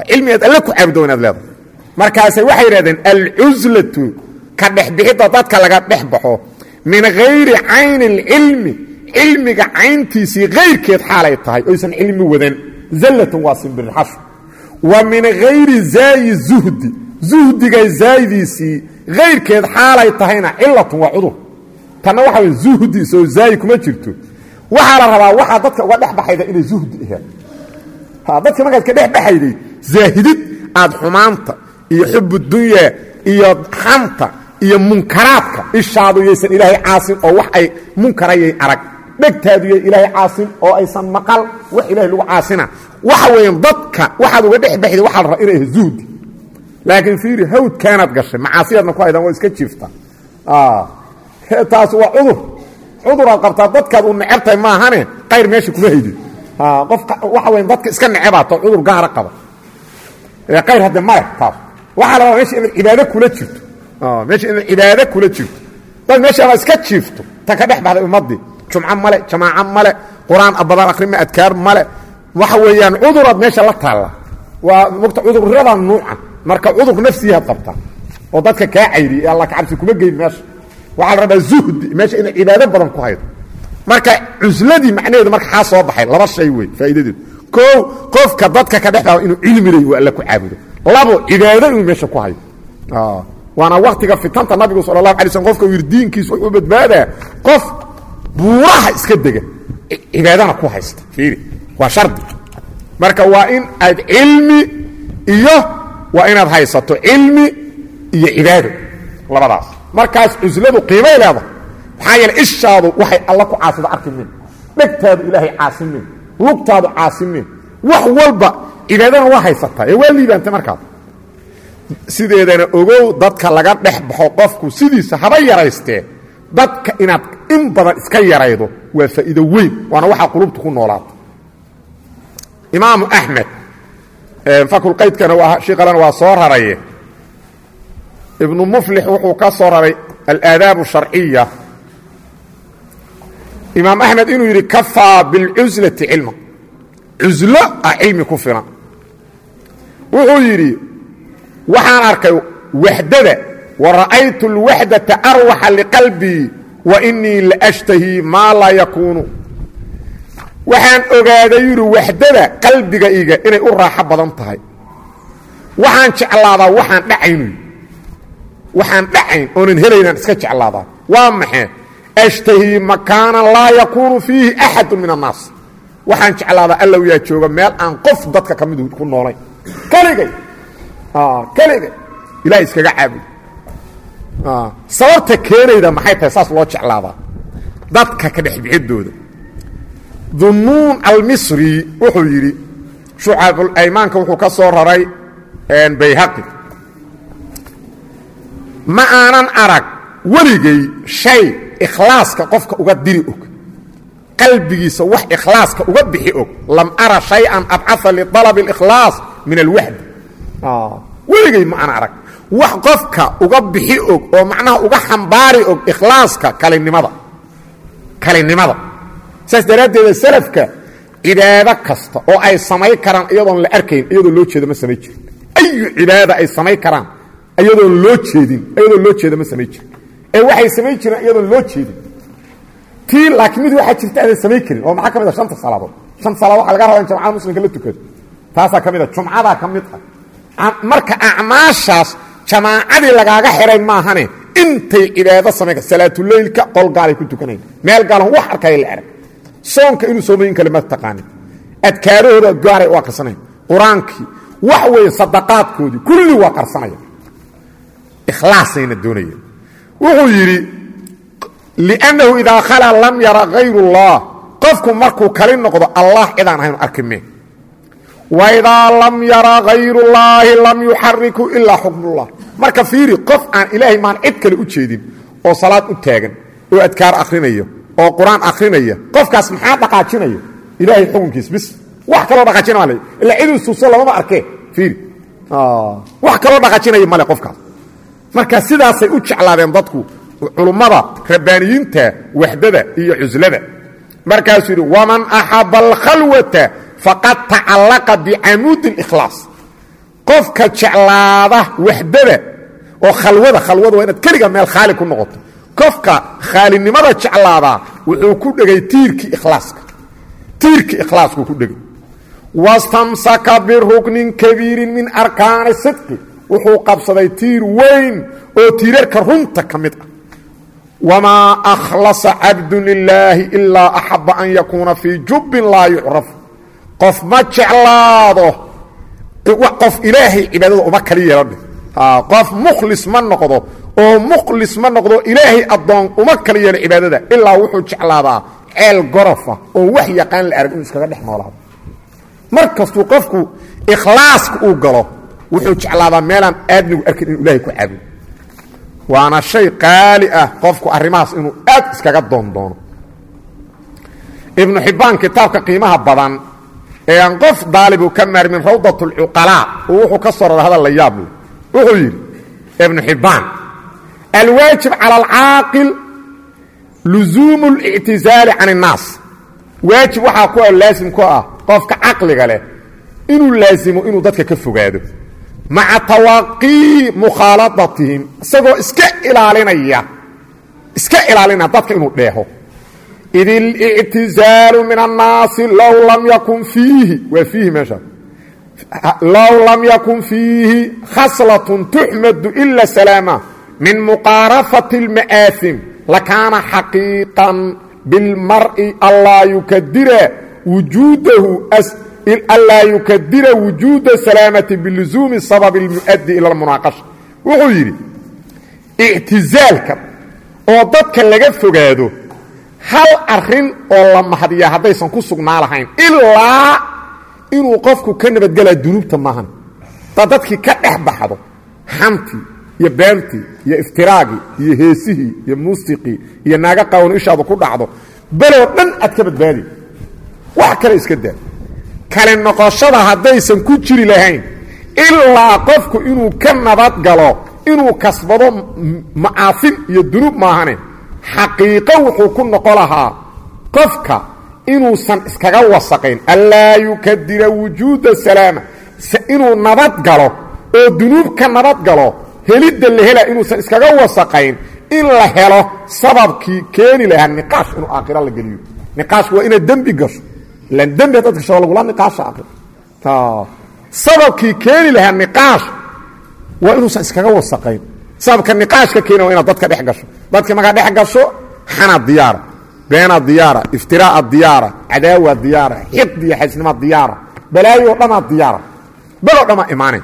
Cilmi aad alle ku caabudo inaad leedahay. Markaase waxay yidhahdeen alcuslatu ka dhexbixidda dadka laga dhex baxo min hayri cayni اlcilmi cilmiga cayntiisii kayrkeed xaalay tahay oysan cilmi wadan. Zallatun waa simbirxasho wa min hayri zaayi zuhdi. Zuhdiga zaaydiisii kayrkeed xaalay tahayna cilatun waa cudur tanna waxa w zuhdi soo zaayi kuma jirto. Waxaa la rabaa waxaa dadka uga dhex baxayda inay zuhdi ahaad dadka markaad ka dhex baxayday zaahidid aad xumaanta iyo xubu dunya iyo xanta iyo munkaraadka ishaadu yaysan ilaahay caasin oo wax ay munkarayay arag. Dhegtaadu yay ilaahay caasin oo aysan maqal wax ilahay lagu caasina. Waxa weeyaan dadka waxaad uga dhex baxday waxaa la rabaa inay ahay zuhdi. Laakiin fiiri hawdkaanaad gashay macaasiyaadna ku haydaan waa iska jiifta taas waa cudur. Cuduraad qabtaa dadkaad u necebtahay maahane qayr meesha kuma haydin qof waxa weya dadka iska necebaato cudur gaara qaba. Qayr hadde male taas. Waxaa la rabaa meesha inaad cibaado kula jirto. Meesha inaad cibaado kula jirto. Dad meesha ama iska jiifto ta ka dhex baxday ummaddii jumco male jamaaco male qur'aan badan akrima adkaar male waxa weeyaan cuduraad meesha la taalla waa mogta cudurradan nuucan. Marka cudur nafsiyaad qabtaa. Oo dadka kaa cayriy ee alla kacabsi kuma geyn meesha waxaa la rabaa zuhdi. Meesha inaad cibaado badan ku haydo. Marka cusladii macnaheedu marka xaa soo baxay laba shay wey faa'iidadeedu koo qofka dadka ka dhex baxo inuu cilmi lay oo alla ku caabudo. Labo cibaado inuu meesha ku hayo. Waana waktiga fitanta nabigu sal اlahu alay slm qofka u yidhi diinkiisu wuxuu badbaadaa. Qof buuraha iska dega cibaadana ku haysta. Fiiri waa shardi. Marka waa in aad cilmi iyo waa inaad haysato. Cilmi iyo cibaado labadaas markaas cusladu qiimay leedahay. Maxaa yeele ishaadu waxay alla ku caasida arki min. Dhegtaadu ilaahay caasin min. Lugtaadu caasin min. Wax walba cibaadana waa haysataa ee waa liibaantay markaas. Sideedana ogow dadka laga dhex baxo qofku sidiisa haba yaraystee. Dadka inaad in badan iska yaraydo waa faa'iido weyn. Waana waxaa qulubta ku noolaata imaamu axmed fakulqaydkana waa shiiqalana waa soo raraye ibnu muflix wuxuu ka soo raray alaadaab sharciya imaam axmed inuu yidhi kafaa bilcuslati cilma. Cuslo ah cilmi ku filan. Wuxuu yidhi waxaan arkay waxdada wa ra'aytu اlwaxdata arwaxa liqalbii wa inii laashtahii maa laa yakuunu. Waxaan ogaaday yidhi waxdada qalbigayga inay u raaxo badan tahay. Waxaan jeclaadaa waxaan dhacaynu waxaan dhacayn oonan helaynaan iska jeclaadaa waa maxee ashtahii makaanan laa yakuunu fiihi axadu min annaas. Waxaan jeclaadaa allow yaa jooga meel aan qof dadka ka midu ku noolayn keligay keligay ilahay iskaga caabud. Sababta keenayda maxay tahay saas loo jeclaadaa? Dadka ka dhex bixidooda. Dunuun almisri wuxuu yidhi shucabulaymaanka wuxuu ka soo raray bayhaqi ma aanan arag weligay shay ikhlaaska qofka uga diri og. Qalbigiisa wax ikhlaaska uga bixi og. Lam ara shay-an abcaa liطalab اlikhlaas min alwaxdi weligay ma aan arag. Wax qofka uga bixi og oo macnaha uga xambaari og ikhlaaska kalinimada. Kalinimada. Saas daraaddeeda salafka cibaado kasta oo ay samayn karaan iyadoon la arkayn iyadoo loo jeedo ma samayn jirin. Ayu cibaada ay samayn karaan iyadoon loo jeedin iyadoo loo jeedo ma samayn jirin. Ee waxay samayn jireen iyadoon loo jeedin. Tii laakiin mid waxaa jirta aadan samayn karin oo maxaa ka mid a shanta salaadood shanta salaad waxa laga rabaa in jamacada muslimka la tukado. Taasaa ka mid a jumcadaa ka mid ah. Marka acmaashaas jamaacadii lagaaga xiray maahane intay cibaado samayn salaatuleylka qol gaalay ku tukanayn. Meel gaalan wax arkaya la erag soonka inuu soomayin kale ma taqaanin adkaarahooda gaaray u aqrisanayn. Qur'aankii wax weeye sadaqaadkoodii kulli waa qarsanaya ikhlaasayna doonayeen. Wuxuu yidhi liannahu idaa khalaa lam yara hayru اllah qofku markuu kali noqdo allah cidaan ahaynu arkime waidaa lam yara hayru اllaahi lam yuxariku ilaa xukmullah. Marka fiiri qof aan ilaahay maan cid kale u jeedin oo salaad u taagan oo adkaar akrinaya oo qur'aan akrinaya qofkaas maxaa dhaqaajinaya ilaahay xukunkiis bis. Wax kaloo dhaqaajina male ila ciduu suuso lamama arkee fiiri. Wax kaloo dhaqaajinaya male qofkaas marka sidaasay u jeclaadeen dadku culummada rabbaaniyiinta waxdada iyo cuslada markaasuu yidhi waman axaba alkhalwata faqad tacallaqa bicamuudi اlikhlaas qofka jeclaada waxdada oo khalwada khalwada waa inaad keliga meel khaali ku noqoto. Qofka khaalinimada jeclaadaa wuxuu ku dhegay tiirkii ikhlaaska. Tiirkii ikhlaaskuu ku dhegay. Wastamsaka biruknin kabiirin min arkaani sidqi wuxuu qabsaday tiir weyn oo tiirarka runta ka mid ah. Wamaa akhlasa cabdu lilaahi ilaa axaba an yakuuna fii jubbin laa yucraf. Qof ma jeclaado qof ilaahay cibaadada uma kali yeeladhe qof mukhlis ma noqdo oo mukhlis ma noqdo ilaahay addoon uma kala yeelo cibaadada ilaa wuxuu jeclaadaa ceel gorofa oo wax yaqaan la arag inuu iskaga dhex noolaado. Mar qofku ikhlaaska uu galo wuxuu jeclaadaa meelaan aadmigu arkin inuu ilahay ku caabudo waana shay qaali ah qofku arrimahaas inuu aad iskaga doondoono ibnu xibbaan kitaabka qiimaha badan ee aan qof daalibu ka maarmin rawdat اlcuqalaa oo wuxuu ka soo rara hadal la yaab leh wuxuu yidhi ibnu xibbaan alwaajib calى alcaaqil luzuumu اlictizaali can الnaas waajib waxaa ku laasim ku ah qofka caqliga leh inuu laasimo inuu dadka ka fogaado maca tawaaqii mukhaaladatihim isagoo iska ilaalinaya iska ilaalinaya dadka inuu dheeho. Id اlictizaalu min annaasi low lam yakun fiihi waa fiihi meesha. Low lam yakun fiihi khaslatun tuxmadu ila salaama min muqaarafati اlma'aasim lakaana xaqiiqan bilmar'i allaa yukadira wujuudahu anlaa yukadira wujuuda salaamati bilusuumi sababi اlmu'adi ila اlmunaaqasha wuxuu yidhi ictizaalka oo dadka laga fogaado hal arrin oo la mahadiyaa haddaysan ku sugnaa lahayn ilaa inuu qofku ka nabadgelaa dunuubta maahan daa dadkii ka dhex baxdo xantii iyo beentii iyo iftiraagii iyo heesihii iyo muusiqii iyo naaga qawan ishaadu ku dhacdo beloo dhan aad ka badbaadi wax kale iska daa kale noqoshada haddaysan ku jiri lahayn ilaa qofku inuu ka nabad galo inuu kasbado ma'aasin iyo dunuub maahane xaqiiqo wuxuu ku noqo lahaa qofka inuusan iskaga wasaqayn allaa yukadira wujuuda salaama. Inuu nabad galo oo dunuub ka nabad galo helidda la hela inuusan iskaga wasaqayn in la helo sababkii keeni lahaa niqaash inuu aakhira la geliyo. Niqaashku waa inaad dembi gasho dembi haddaad gasho lagula niqaasha aakhira sababkii keeni lahaa niqaash waa inuusan iskaga wasaqayn sababka niqaashka keena waa inaad dadka dhex gasho. Dadka markaa dhex gasho xana diyaara beena diyaara iftiraa'a diyaara cadaawa diyaara xiqdi iyo xaysnima diyaara balaayo o dhanaa diyaara baloo dhanaa imaanay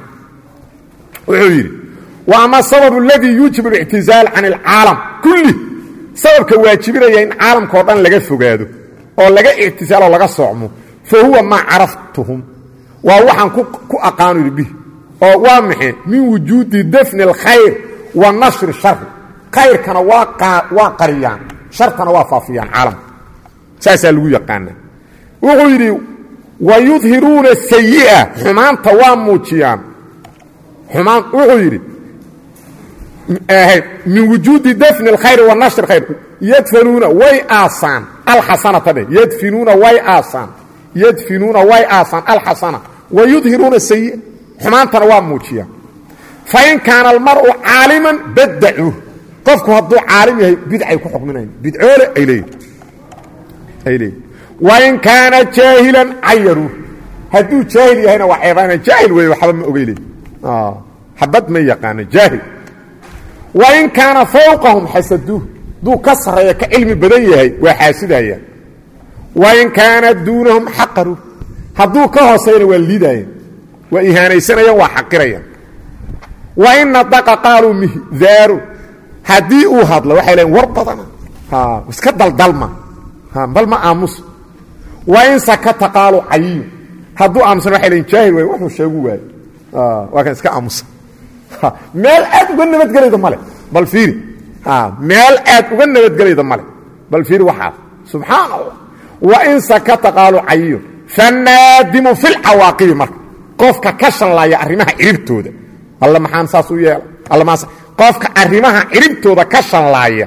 wuxuu yidhi wa ama asababu aladii yuujibu اlictizaal can اlcaalam kulli. Sababka waajibinaya in caalamkao dhan laga fogaado oo laga ictisaalo laga soocmo fa huwa maa caraftuhum. Waa waxaan ku yidhi bih oo waa maxe min wujuudi dafni اlkhayr wa nashri shari khayrkana waa qariyaan shartana waa faafiyaan caalamka saasaa lagu yaqaanaa. Wuxuu yidhi wa yudhiruuna sayi'a xumaanta waa muujiyaan. Xumaan wuxuu yidhi min wujuudi dafni اlkhayri wa nashri khayr yadfanuuna way aasaan alxasanata dheh. Yadfinuuna way aasaan. Yadfinuuna way aasaan alxasana. Wa yudhiruuna sayi'a xumaantana waa muujiyaan fain kaana almar'u caaliman badacuuh qofku hadduu caalim yahay bidcay ku xukminayan bidcoole ay leeyihiin ay leeyihiin wain kaana jaahilan cayaruuh hadduu jaahil yahayna waa ceebaana jaahil weeye waxba ma ogey leeyi xabad ma yaqaano jaahil. Wain kaana fawqahum xasaduuh hadduu ka sarreeya ka cilmi badan yahay waa xaasidayaan wain kaana duunahum xaqaruuh hadduu ka hooseyna waa liidayaan waa ihaanaysanayaan waa xaqirayaan wain nadaqa qaaluu mihdaaru haddii uu hadlo waxay leeyiin war badana. Iska daldalma. Bal ma aamuso waa in sakata qaalu cayiyo hadduu aamusan waxay leeyiin jaahil waay wuxuu sheegu waayo waa kan iska aamusa. Meel aad uga nabadgelayda male bal fiiri meel aad uga nabadgelayda male bal fiiri waxaas subxaan allah wa in sakata qaalu cayiyo fanaadimu fi lcawaaqibi marka. Qofka ka shallaaya arrimaha ciribtooda. Alle maxaan saas u yeela alle maas qofka arrimaha ciribtooda ka shallaaya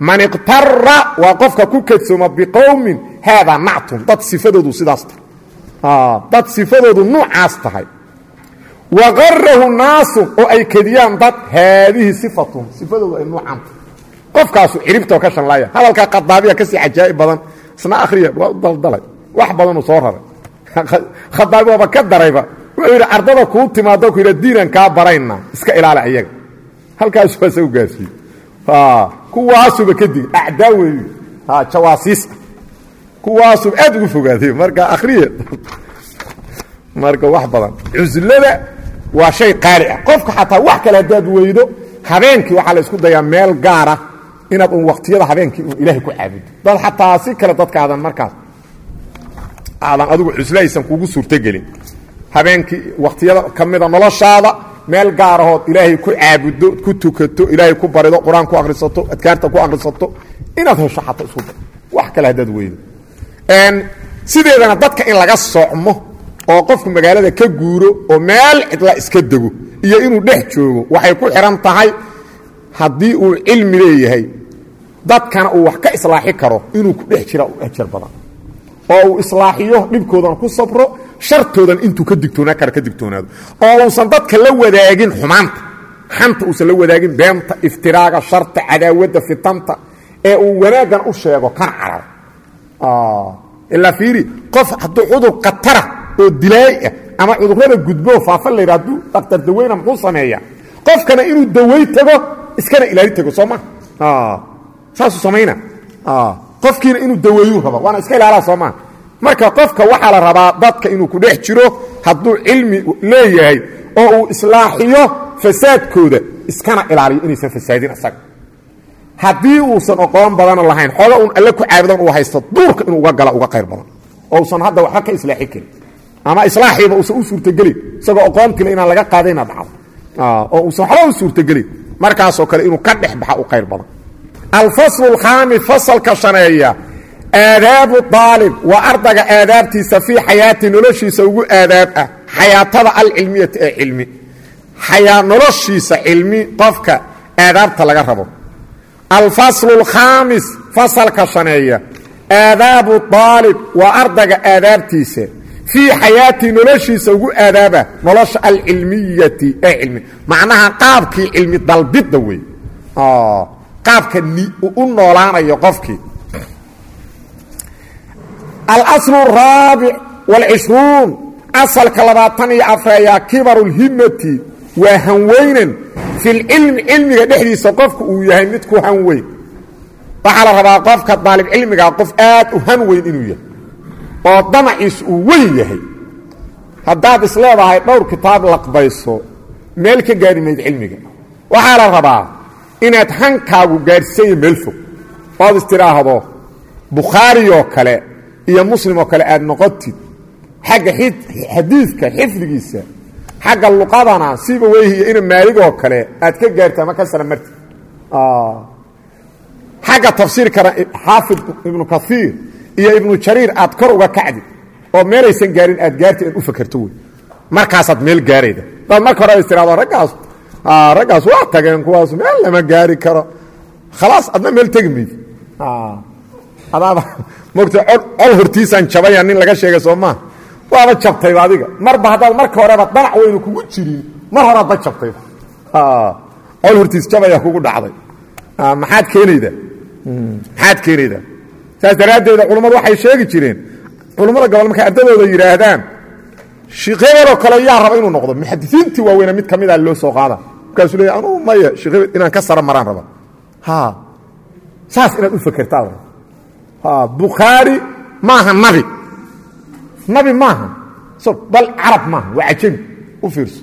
man iqtara waa qofka ku kadsooma biqowmin haadaa nactum dad sifadoodu sidaas tahay. Dad sifadoodu nuucaas tahay wa qarahu naasun oo ay kediyaan dad haadihi sifatum sifadoodu ay nuucaan tahay qofkaasu ciribtoo ka shallaaya hadalka qadaabiya ka sii cajaa'ib badan isna akhriya waa u daldalay wax badanuu soo raray khadaabi waaba ka darayba wuxuu yidhi ardada kuu timaado ku yidha diinan kaa barayna iska ilaali ayaga halkaasu waa isagu gaarsiiye kuwaasuba kadib acdaa weeyu jawaasiis ah kuwaasuba aad ugu fogaaday marka akhriye marka wax badan cuslada waa shay qaali ah. Qofka xataa wax kale haddaad weydo habeenkii waxaa la isku dayaa meel gaara inaad un waktiyada habeenkii un ilaahay ku caabudo. Dad xataa si kale dadka aadan markaas aadan adigu cusle aysan kugu suurtogelin habeenkii wakhtiyada ka mida noloshaada meel gaarahood ilaahay ku caabudo ku tukato ilaahay ku barido qur'aan ku akhrisato adkaarta ku akhrisato inaad hesho xataa isku da wax kale haddaad weydo. Sideedana dadka in laga socmo oo qofku magaalada ka guuro oo meel cidla iska dego iyo inuu dhex joogo waxay ku xihan tahay haddii uu cilmi leeyahay dadkana uu wax ka islaaxi karo inuu ku dhex jira u badan. Oo uu islaaxiyo dhibkoodan ku sabro shartoodan intuu ka digtoonaa kara ka digtoonaado. Oo uusan dadka la wadaagin xumaanta xanta uusan la wadaagin beenta iftiraaga sharta cadaawadda fitanta ee uu wanaaggan u sheego kana carar. Ilaa fiiri qof hadduu cudur khatara oo dilaay ah ama cudurrada gudboo faafa la yidha hadduu daktar daweyna muxuu sameeyaa? Qofkana inuu dawey tago iskana ilaali tago soo ma? Saasuu samayna qofkiina inuu daweeyuu raba waana iska ilaalaa soo maa marka qofka waxaa la rabaa dadka inuu ku dhex jiro hadduu cilmi leeyahay oo uu islaaxiyo fasaadkooda iskana ilaaliyo inaysan fasaadin asaga. Haddii uusan oqoon badana lahayn xooga un alle ku caabudan uu haysto duurka inuu uga gala uga qayr badan oo usan hadda waxba ka islaaxi karin ama islaaxiiba uusan u suurtagelin. Isagoo oqoontile inaan laga qaadayna dhacdo oo uusan waxba u suurtagelin. Markaasoo kale inuu ka dhex baxa u qayr badan. Alfaslu alkhaami fasalka shaneeya. Aadaabu aalib waa ardayga aadaabtiisa fii xayaati noloshiisa ugu aadaab ah. Xayaatada alcilmiyati ee cilmi. Noloshiisa cilmi qofka aadaabta laga rabo. Alfaslu alkhaamis fasalka shaneeya. Aadaabu aalib waa ardayga aadaabtiisa fii xayaati noloshiisa ugu aadaaba nolosha alcilmiyati ee cilmi. Macnaha qaabkii cilmi dalbidda wey. Qaabka u noolaanayo qofkii. Alaslu araabic wاlcishruun asalka labaatan iyo afreeyaa kibaru lhimati waa hanweynan fi lcilmi cilmiga dhexdiisa qofku uu yahay mid ku hanweyn. Waxaa la rabaa qofka daalib cilmigaa qof aad u hanweyn inuu yahay oo damaciisu uu weyn yahay. Haddaad isleedahay dhowr kitaab laqbayso meel ka gaari mayd cilmiga. Waxaa la rabaa inaad hankaagu gaadhsanya meel fog. Ood istidhaahdo bukhaari oo kale iyo muslim oo kale aad noqotid xagga xadiidka xifdigiisa xagga luqadana siba weyhi iyo ina maaligoo kale aad ka gaarta ama ka sara martid. Xagga tafsiirkana xaafid ibnu kaiir iyo ibnu jariir aad kor uga kacdi oo meelaysan gaarin aad gaarti aad u fakerto wey markaasaad meel gaarayda. Daad marka hore istirado raggaas raggaas waa tageen kuwaas meel lama gaari karo. Khalaas adna meel tegi mayd adaaba mogta col hortiisaan jabaya nin laga sheegay soo maa waaba jabtayba adiga. Marba haddaad marka horeba danac weynu kugu jirin. Mar horaadba jabtayba. Col hortiis jabaya kugu dhacday. Maxaad keenaydaa? Maxaad keenaydaa saas daraaddeeda culummadu waxay sheegi jireen culummada gobol markay ardadooda yidhaahdaan sheekh hebeloo kale yaa raba inuu noqdo muxadisiintii waaweyna mid ka mida loo soo qaada. Markaasuu leeya anuu maya sheekh hebel inaan ka sara maraan raba. Ha. Saas inaad u fakertaa bukhaari maaha nabi. Nabi maaha bal carab maaha waa cajami u fiirso.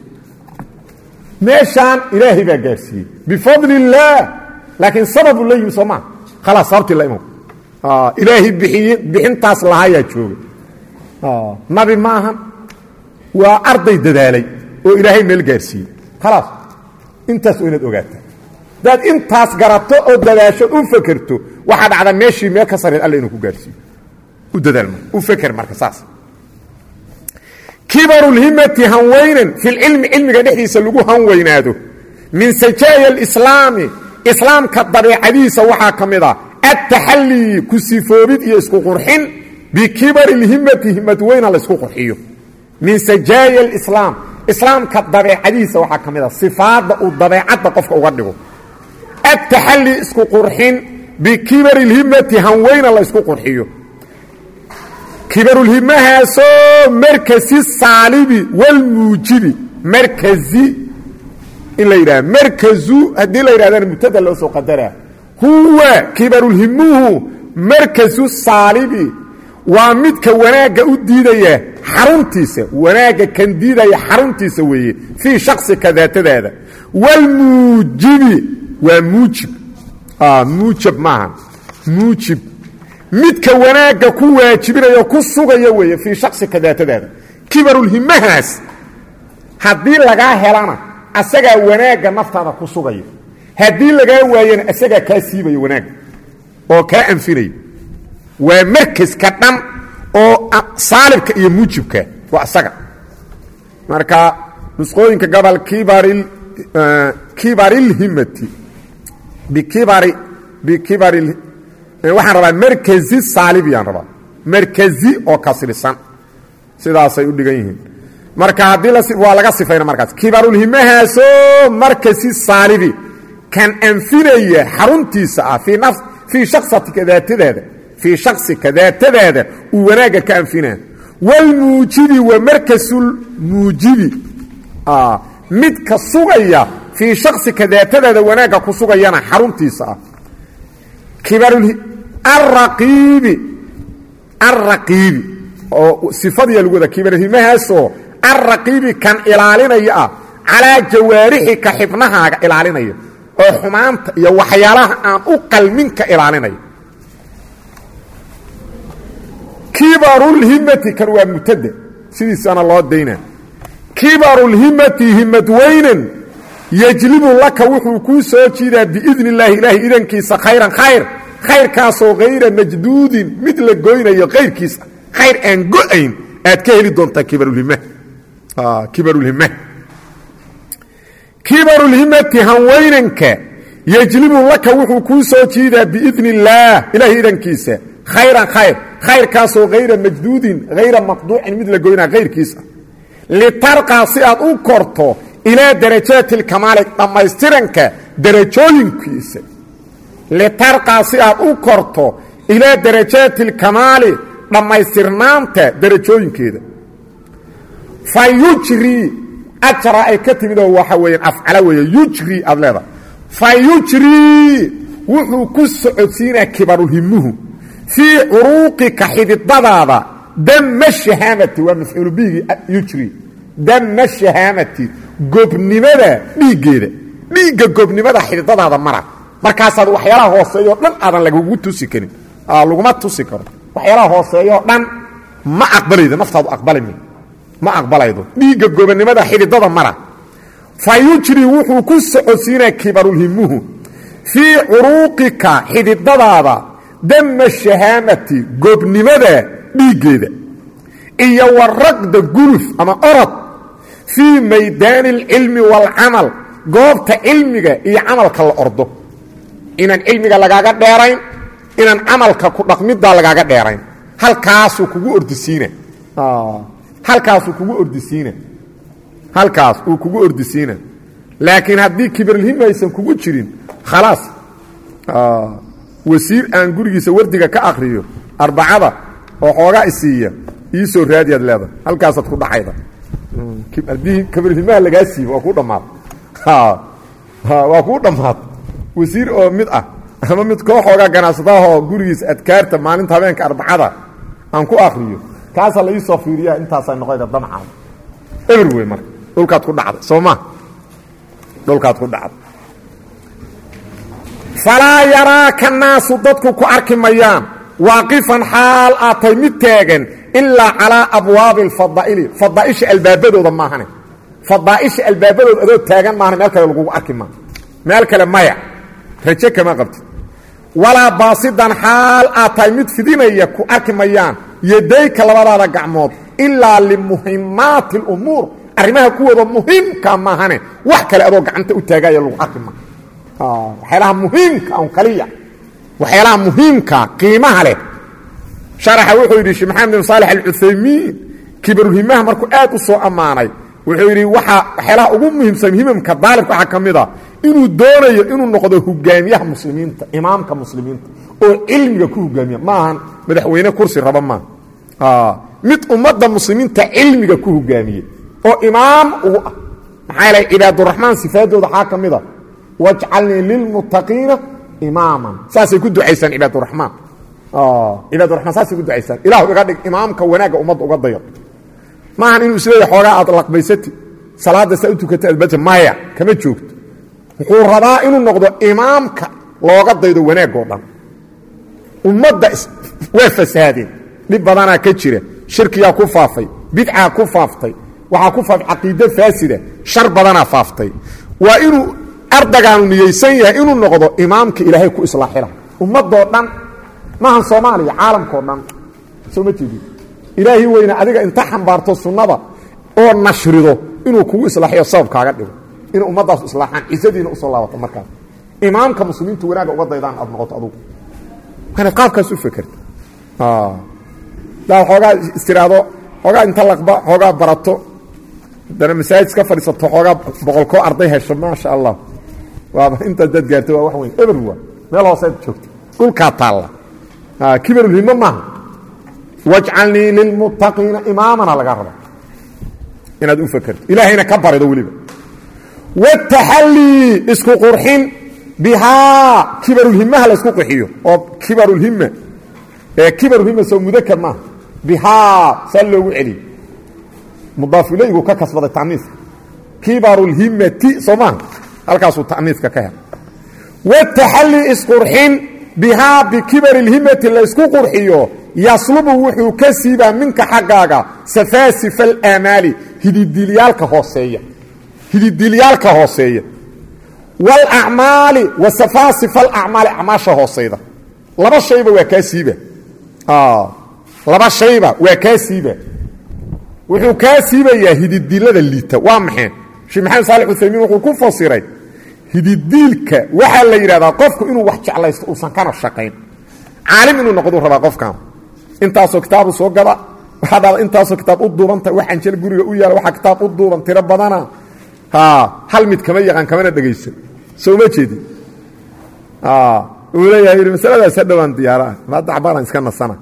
Meeshaan ilaahay baa gaarsiiyey bifadli illaah laakiin sababu la yimi soo maa khalaas sababtii la imow ilaahay bixiy bixintaas lahayaa joogay nabi ma ahan waa arday dadaalay oo ilaahay meel gaarsiiyey khalaas intaas inaad ogaataa hadaad intaas garato oo dadaashood u fakerto waxaa dhacda meeshii meel ka sareed alla inuu ku gaarsiiyo u dadaalma u feker marka saas kibarulhimati hanweynan filcilmi cilmiga dhexdiisa lagu hanweynaado min sajaaya alislaami islaamka dabeecadiisa waxaa ka mid ah attaxallii ku sifoobid iyo isku qurxin bikibari lhimati himad weyna laysku qurxiyo min sajaaya alislaam islaamka dabeecadiisa waxaa ka mid ah sifaadda uu dabeecadda qofka uga dhigo attaxallii isku qurxin bikibari lhimati hanweyna laysku qurxiyo kibarulhimahaasoo markasi saalibi walmuujibi markazi in la yidhaha markazu haddii la yidhahdana mubtada loo soo qadaraa huwa kibarulhimuhu markazu saalibi. Waa midka wanaagga u diidaya xaruntiisa. Wanaagga kan diidaya xaruntiisa weeye fii shaksika daatadaada. Walmuujibi waa muujib. Muujab maaha. Muujib. Midka wanaagga ku waajibinaya ku sugaya weeye fii shaksika daatadaada. Kibarulhimahaas haddii lagaa helana asagaa wanaagga naftaada ku sugaya haddii lagaa waayana asagaa kaa siibaya wanaagga oo kaa anfinaya waa markaska dhan oo saalibka iyo muujibka waa asaga marka nusqooyinka gobol kibaril kibarilhimati bikibari waxaan rabaa markazi saalibiyaan rabaa. Markazi oo kasrisan sidaasay u dhigan yihiin. Marka haddii waa laga sifayna markaas. Kibarulhimahaasoo markasi saalibi kan anfinaya xaruntiisa ah fii shaksatika daatadaada fii shaksika daatadaada uu wanaagga ka anfinaa walmuujibi wa markasulmuujibi midka sugaya fii shaksika daatadaada wanaagga ku sugayana xaruntiisa ah. Araqiibi alraqiibi oo sifadiya lagu wada kibarhimahaasoo alraqiibi kan ilaalinaya ah calaa jawaarixika xibnahaaga ilaalinaya oo xumaanta iyo waxyaalaha aan u qalminka ilaalinaya kibarulhimati kan waa mubtada sidiisana loo dayna kibarulhimati himad weynan yejlibu laka wuxuu kuu soo jiidaa biidni illaahi ilaahay idankiisa khayran khayr khayrkaasoo hayra majduudin mid la goynayo kayrkiisa khayr aan go'ayn aad ka heli doontaa kibarulhima kibarulhimati hanweynanka yejlibu laka wuxuu kuu soo jiidaa biidni illaah ilaahay idankiisa khayran khayr khayrkaasoo hayra majduudin hayra maqduucin mid la goynaa kayrkiisa litarqaa si aad u korto ilaa darajaati lkamaali dhammaystiranka darajooyinkiisa. Litarqaa si aad u korto ilaa darajaati alkamaali dhammaystirnaanta darajooyinkeeda. Fa yujrii ajra ay ka timid oo waxa weeyaan afcala weeye yujri aad leedahay fa yujrii wuxuu ku socodsiinaa kibarulhimuhu fii curuuqika xididadaada dama shahaamati waa mafcuulu bihigii yujri dama shahaamati gobnimada dhiiggeeda dhiigga gobnimada xididadaada mara markaasaad waxyaalaha hooseeyoo dhan aadan lagugu tusi karin laguma tusi karo waxyaalaha hooseeyoo dhan ma aqbalaydo naftaadu aqbali ma aqbalaydo. Dhiigga gobonnimada xididada mara. Fa yujri wuxuu ku socodsiinaa kibarulhimuhu fii curuuqika xididadaada dama shahaamati gobnimada dhiiggeeda. Iyo waraqda guluf ama orod fii maydaani alcilmi waalcamal goobta cilmiga iyo camalka la ordo. Inaan cilmiga lagaaga dheerayn inaan camalka ku dhaqmiddaa lagaaga dheerayn. Halkaasuu kugu ordisiina halkaasuu kugu ordisiina halkaas uu kugu ordisiina laakiin haddii kibirlhim aysan kugu jirin khalaas wasiir aan gurigiisa wardiga ka akriyo arbacada oo xoogaa isiiya ii soo raadiyaad leedahay. Halkaasaad ku dhacayda. Haddii kibirlhimaha lagaa siibo waa kuu dhammaad. Waa kuu dhammaad. Wasiir oo mid ah ama mid koo xoogaa ganacsadaahoo gurigiisa adkaarta maalinta habeenka arbacada aan ku akriyo kaasaa la ii soo fiiriya intaasay noqoyda damcaada eber wey marka dhulkaad ku dhacday soo ma? Ku dhacday. Falaa yaraaka naasu dadku ku arki mayaan. Waaqifan xaal aad tahay mid taagan ilaa calaa abwaabi alfadaa'ili fadaa'isha albaabadooda maahane. Fadaa'isha albaabadooda adoo taagan maahane meel kale lagugu arki maa meel kale maya. Raje kama qabtid. Walaa baasidan xaal aad mid fidinaya ku arki mayaan yadayka labadaada gacmood ilaa limuhimaati اlumuur arrimaha kuwooda muhiimka maahane wax kale adoo gacanta u taagaya lagu arki maa waxyaalaha muhiimka on kaliya. Waxyaalaha muhiimka qiimaha leh. Sharaxa wuxuu yidhi sheekh maxamed bin saalex alcuthaymiin kibarulhimaha markuu aad u soo ammaanay wuxuu yidhi waxaa waxyaalaha ugu muhiimsan himamka daalibka waxaa ka mid a inuu doonayo inuu noqdo hogaamiyaha muslimiinta imaamka muslimiinta oo cilmiga ku hogaamiya. Ma ahan madaxweyne kursi raba maaha mid ummadda muslimiinta cilmiga ku hogaamiye oo imaam ugu ah. Maxaa yeelay cibaaduraxmaan sifaadooda waxaa ka mid a wajcalnii lilmuttaqiina imaaman. Saasay ku ducaysaan cibaaduraxmaan cibaaduraxmaan saasay ku ducaysaan. Ilahu iga dhig imaamka wanaagga ummadda uga dayo maahan inuu isleeya xoogaa aad laqbaysati salaadda saa u tukata adbaja maya kama joogto. Wuxuu rabaa inuu noqdo imaamka looga daydo wanaagoo dhan ummadda waa fasaadeen. Dhib badanaa ka jira. Shirkiyaa ku faafay. Bidcaa ku faaftay. Waxaa ku faafay caqiide faasida. Shar badanaa faaftay. Waa inuu ardagaanu niyeysan yahay inuu noqdo imaamka ilaahay ku islaaxila ummadoo dhan maahan soomaaliya caalamkao dhan. Soo ma jeedin ilaahi weyne adiga inta xambaarto sunnada oo nashrido inuu kugu islaaxiyo sabab kaaga dhigo. Inay ummaddaas islaaxaan cisadiina u soo laabato markaas imaamka muslimiintu wanaaga uga daydaan aad noqoto adugu inaad qaabkaas u fekerta daa xoogaa istiraado xoogaa inta laqba xoogaa barato. Haddana masaajid ka fadhiisato xoogaa boqolkoo arday hesho maasha allah waaba intaas dad gaarta waa wax weyn. Everwa meel hooseed joogta dhulkaa taalla. Kibarulhimo maaha. Wajcalnii lilmuttaqiina imaamana laga raba inaad u fekerto ilaahayna ka barido weliba. Wataxallii isku qurxin bihaa kibarulhimaha la isku qurxiyo oo kibarulhima kibarulhima soo mudakar maaha bihaa saa loogu celiy mudaaf ilaygu ka kasbaday taniiska kibarulhimati soo maaha halkaasuu taniiska ka hel. Wataxallii isqurxin bihaa bikibarilhimati la isku qurxiyo yaslubu wuxuu ka siibaa minka xaggaaga safaasifa alaamaali hididiilyaalka hooseeya. Hididiilyaalka hooseeya safaasifa alacmaali acmaasha hooseyda laba shayba waa kaa siiba laba shayba waa kaa siiba wuxuu kaa siibayaa hididilada liita waa maxay sheekh maxamed saalex uthaymiin wuxuu ku fasiray hididiilka waxaa la yidhahdaa qofku inuu wax jeclaysto uusan kana shaqayn caalim inuu noqduu rabaa qofkan intaasoo kitaabu soo gada waxaa dhada intaasoo kitaab u duubanta wax anjel guriga u yaalla waxaa kitaab u duuban tiro badana hal mid kama yaqaan kamana dhegaysan soo ma jeedin uu leeyahay masaladaas hadhowaan diyaaraah maadda cabaaran iska nasana.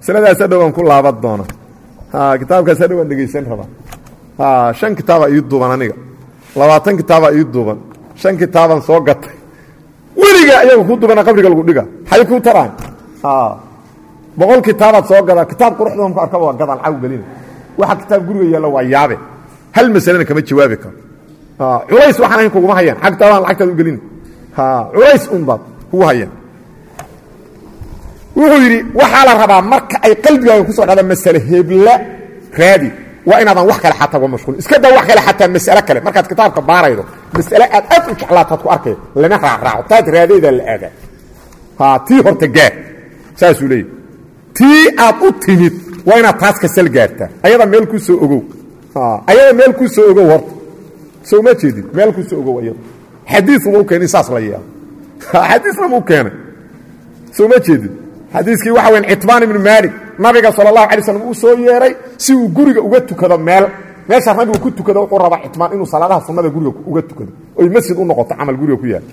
Masaladaas hadhowaan ku laaban doona. Kitaabkaas hadhowaan dhegaysan rabaa shan kitaabaa ii duuban aniga. Labaatan kitaabaa ii duuban. Shan kitaabaan soo gatay. Weliga ayaga ku duubana qabriga lagu dhiga hay kuu taraan? Boqol kitaabaad soo gadaa. Kitaab quruxda ku arkaba waa gadaan caw gelina. Waxa kitaab guriga yaalla waa yaabe. Hal masalena kama jawaabi karo culays waxaan ahayn kuguma hayaan. Ag kitaabaan lacagtaad u gelina culays unbaad kugu hayaan. Wuxuu yidhi waxaa la rabaa marka ay qalbigaaga ku soo dhada masale hebla raadi. Waa inaadan wax kale xataa uga mashquulin. Iska daa wax kale xataa mas'ale kale. Markaad kitaabka baaraydo mas'ale aad aad u jeclaataad ku arkay lama raacraaco. Taad raadaydaa la aadaa. Ha tii horta gaar. Saasuu leeyahy tii aad u timid waa inaad taas ka sal gaartaa. Ayada meel ku soo ogow. Ayada meel ku soo ogow horta soo ma jeedin meel ku soo ogow ayada xadiiuma u keenin saas la yeelo xadiisnama u keenay soo ma jeedin. Xadiiskii waxa weyn citbaan ibnu maalik nabiga sala allahu alay slam uu soo yeeray si uu guriga uga tukado meel. Meeshaas nabigu ku tukado wuxuu rabaa citbaan inuu salaadaha sunnada guriga uga tukado. Oy masjid u noqoto camal guriga ku yaalla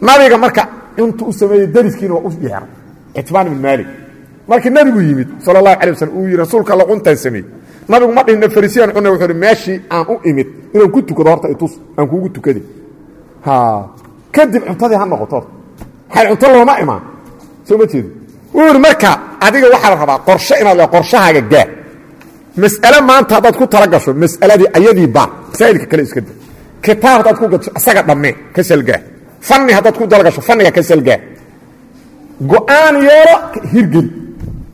nabiga marka intuu sameeyey dariskiina waa u yeeray. Citbaan ibnu maalik. Markii nabigu yimid sal اlahu alay waslm uu yidhi rasuulka alla cuntaan nabigu ma dhihina farisiyan cuna wuxuu hi meeshii aan u imid inaan ku tukado horta itus aan kuugu tukaday kadib cuntadii ha noqoto horta. Xayl cunto looma imaan. Soo ma jeedi wuu yidhi marka adiga waxaa la rabaa qorshe inaad le qorshahaaga gaar. Mas'ale maanta haddaad ku tala gasho mas'aladii ayadii baa masaa'ilka kale iska da kitaab haddaad ku gato isaga dhammee ka salgaar fanni haddaad ku dalgasho fanniga ka salgaa go'aan yeelo hirgeli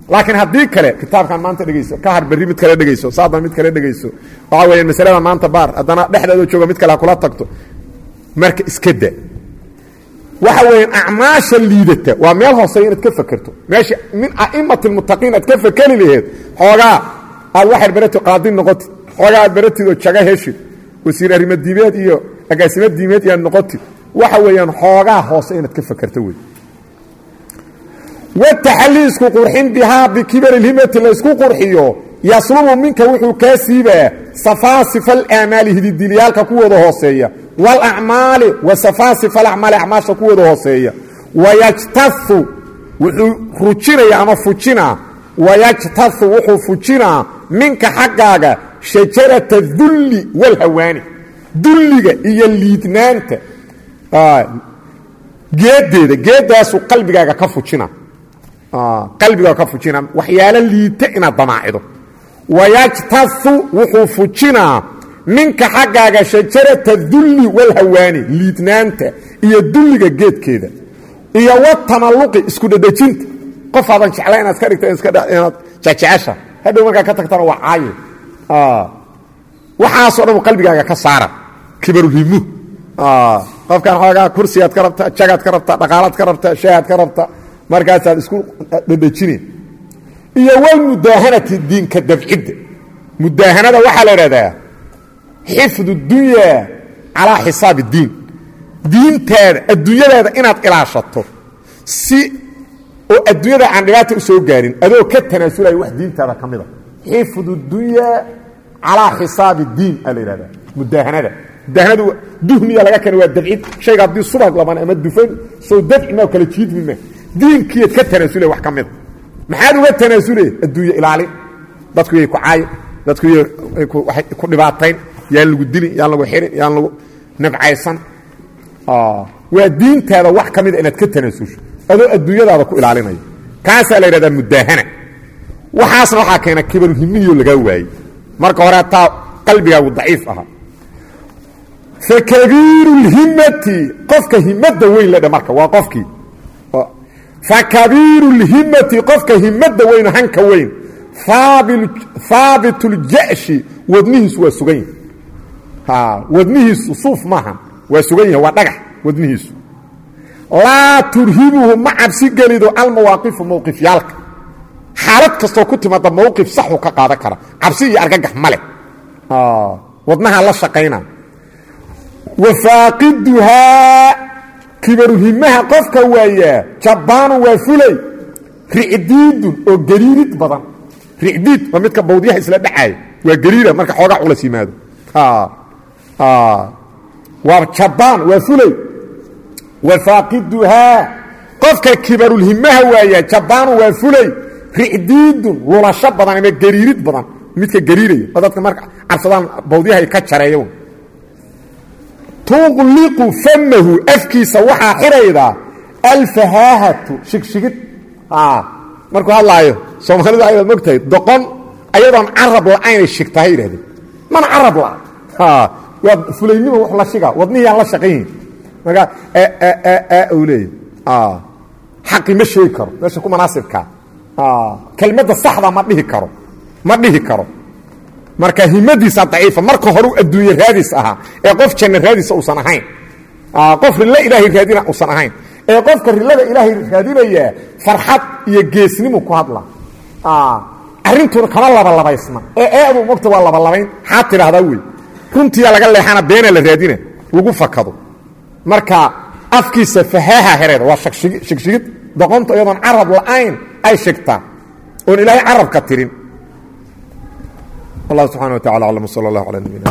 laakiin haddii kale kitaabkan maanta dhegayso ka har berri mid kale dhegayso saadna mid kale dhegayso. Waxaa weya masalada maanta baar haddana dhexdeeda jooga mid kale ha kula tagto. Marka iska da. Waxa weeyaan acmaasha liidata waa meel hooseeya inaad ka fakerto meesha min a'imati lmuttaqiin aad ka fakeri laheed xoogaa aad waxaad barati qaadin noqotid. Xoogaa aad baratid oo jaga heshid. Wasiir arrimo diimeed iyo agaasimo diimeed iyaad noqotid. Waxa weeyaan xoogaa hoose inaad ka fakerto wey wataxalli isku qurxin bihaa bikibari lhimati laysku qurxiyo yaslubu minka wuxuu kaa siibaa safaasifa alaamaali hididiilyaalka kuwooda hooseeya walacmaali wa safaasifa alacmaali acmaasha kuwooda hooseeya wayajtahu wuxuu rujinaya ama fujinaa wayajtahu wuxuu fujinaa minka xaggaaga shajarata dulli walhawaani dulliga iyo liidnaanta geedeeda geedaasu qalbigaaga ka fujina qalbigaaga ka fujina waxyaalo liita inaad damaacido wayajtahu wuxuu fujinaa minka xaggaaga shajarata dulli walhawaani liidnaanta iyo dulliga geedkeeda iyo watamalluqi isku dhedhejinta qof aadan jecla inaad ka dhigta inaad jecjecesha hadhow markaa ka tagtana waa caayi waxaasoo dhan qalbigaaga ka saara kibarulhimu qofkan xoogaa kursigaad ka rabta jagaad ka rabta dhaqaalaad ka rabta shaahaad ka rabta markaasaad isku dhedhejine iyo walmudaahanati diinka dabcidda. Mudaahanada waxaa la idhahdaa xifdu dunyaa calaa xisaab اdiin diintaada adduunyadaada inaad ilaashato si oo adduunyada aan dhibaata u soo gaarin adoo ka tanaasulaya wax diintaada ka mida. Xifdu dunyaa calaa xisaab اdiin aa la yidhahdaa mudaahanada mudaahanadu duhniya laga keena waa dabcid. Shayga haddii subag laban ama dufan soo dabci maa kala jiidmi ma diinkiiad ka tanaasulaya wax ka mida maxaad uga tanaasulaya adduunye ilaalin dadku yay ku caayin dadku yay ku dhibaatayn yaan lagu dilin yaan lagu xirin yaan lagu nabcaysan waa diintaada wax ka mida inaad ka tanaasusho adoo adduunyadaada ku ilaalinayo kaasaa la yidhahdaa mudaahana waxaasna waxaa keena kibarhimiyo lagaa waayey. Marka hore taa qalbigaagu daciif ahaa fa kabiiru lhimati qofka himadda weyn ledha marka waa qofkii fa kabiiru lhimati qofka himadda weyn hanka weyn. Haabit اljashi wadnihiisu waa sugan yahi wadnihiisu suuf maaha. Waa sugan yahi waa dhagax wadnihiisu. Laa turhibuhu ma cabsi gelido almawaaqifu mowqifyaalka xaalad kastoo ku timaada mowqif saxuu ka qaadan kara. Cabsi iyo argagax ma leh. Wadnahaa la shaqayna wafaaqiduhaa kibaruhimaha qofka waayaa jabbaanu waa fulay. Ricdiidun oo gariirid badan. Ricdiid waa midka bawdyaha isla dhacaaya waa gariira marka xoogaa culas yimaado waa jabbaan waa fulay. Wafaaqiduhaa qofka kibarulhimaha waayaa jabbaanu waa fulay. Ricdiidun lulasho badan ama gariirid badan. Midka gariiraya oo dadka marka cabsadaan bawdyahay ka jareeya tuqliqu famahu afkiisa waxaa xidhaydaa alfahaahatu shigshigid. Markuu hadlaayo soomaalidu ayaad mogtahay doqon ayadoon carab la-aynay shigtaha yidhahdeen mana carab la waa fulaynimo wax la shiga wadnihiyaan la shaqaynyin markaa u leeya xaqi ma sheegi karo meesha ku manaasibkaa kelmadda saxda ma dhihi karo ma dhihi karo marka himadiisa daciifa marka hore adduunye raadis ahaa ee qof janno raadisa uusan ahayn. Qof rilla ilaahay raadina uusan ahayn. Ee qofka rilada ilaahay raadinaya farxad iyo geesnimu ku hadla. Arrintuna kama labalabaysna. Ee eedu mogta waa labalabayn maxaad tidhaahdaa wey runtiyaa laga leexana beena la raadina lagu fakado. Marka afkiisa fahaaha hereeda waa shigshigid doqonta iyadoon carab la'ayn ay shigtaa oon ilaahay carabka tirin allah subxana wa tacala aclam sala allah cala nabiyina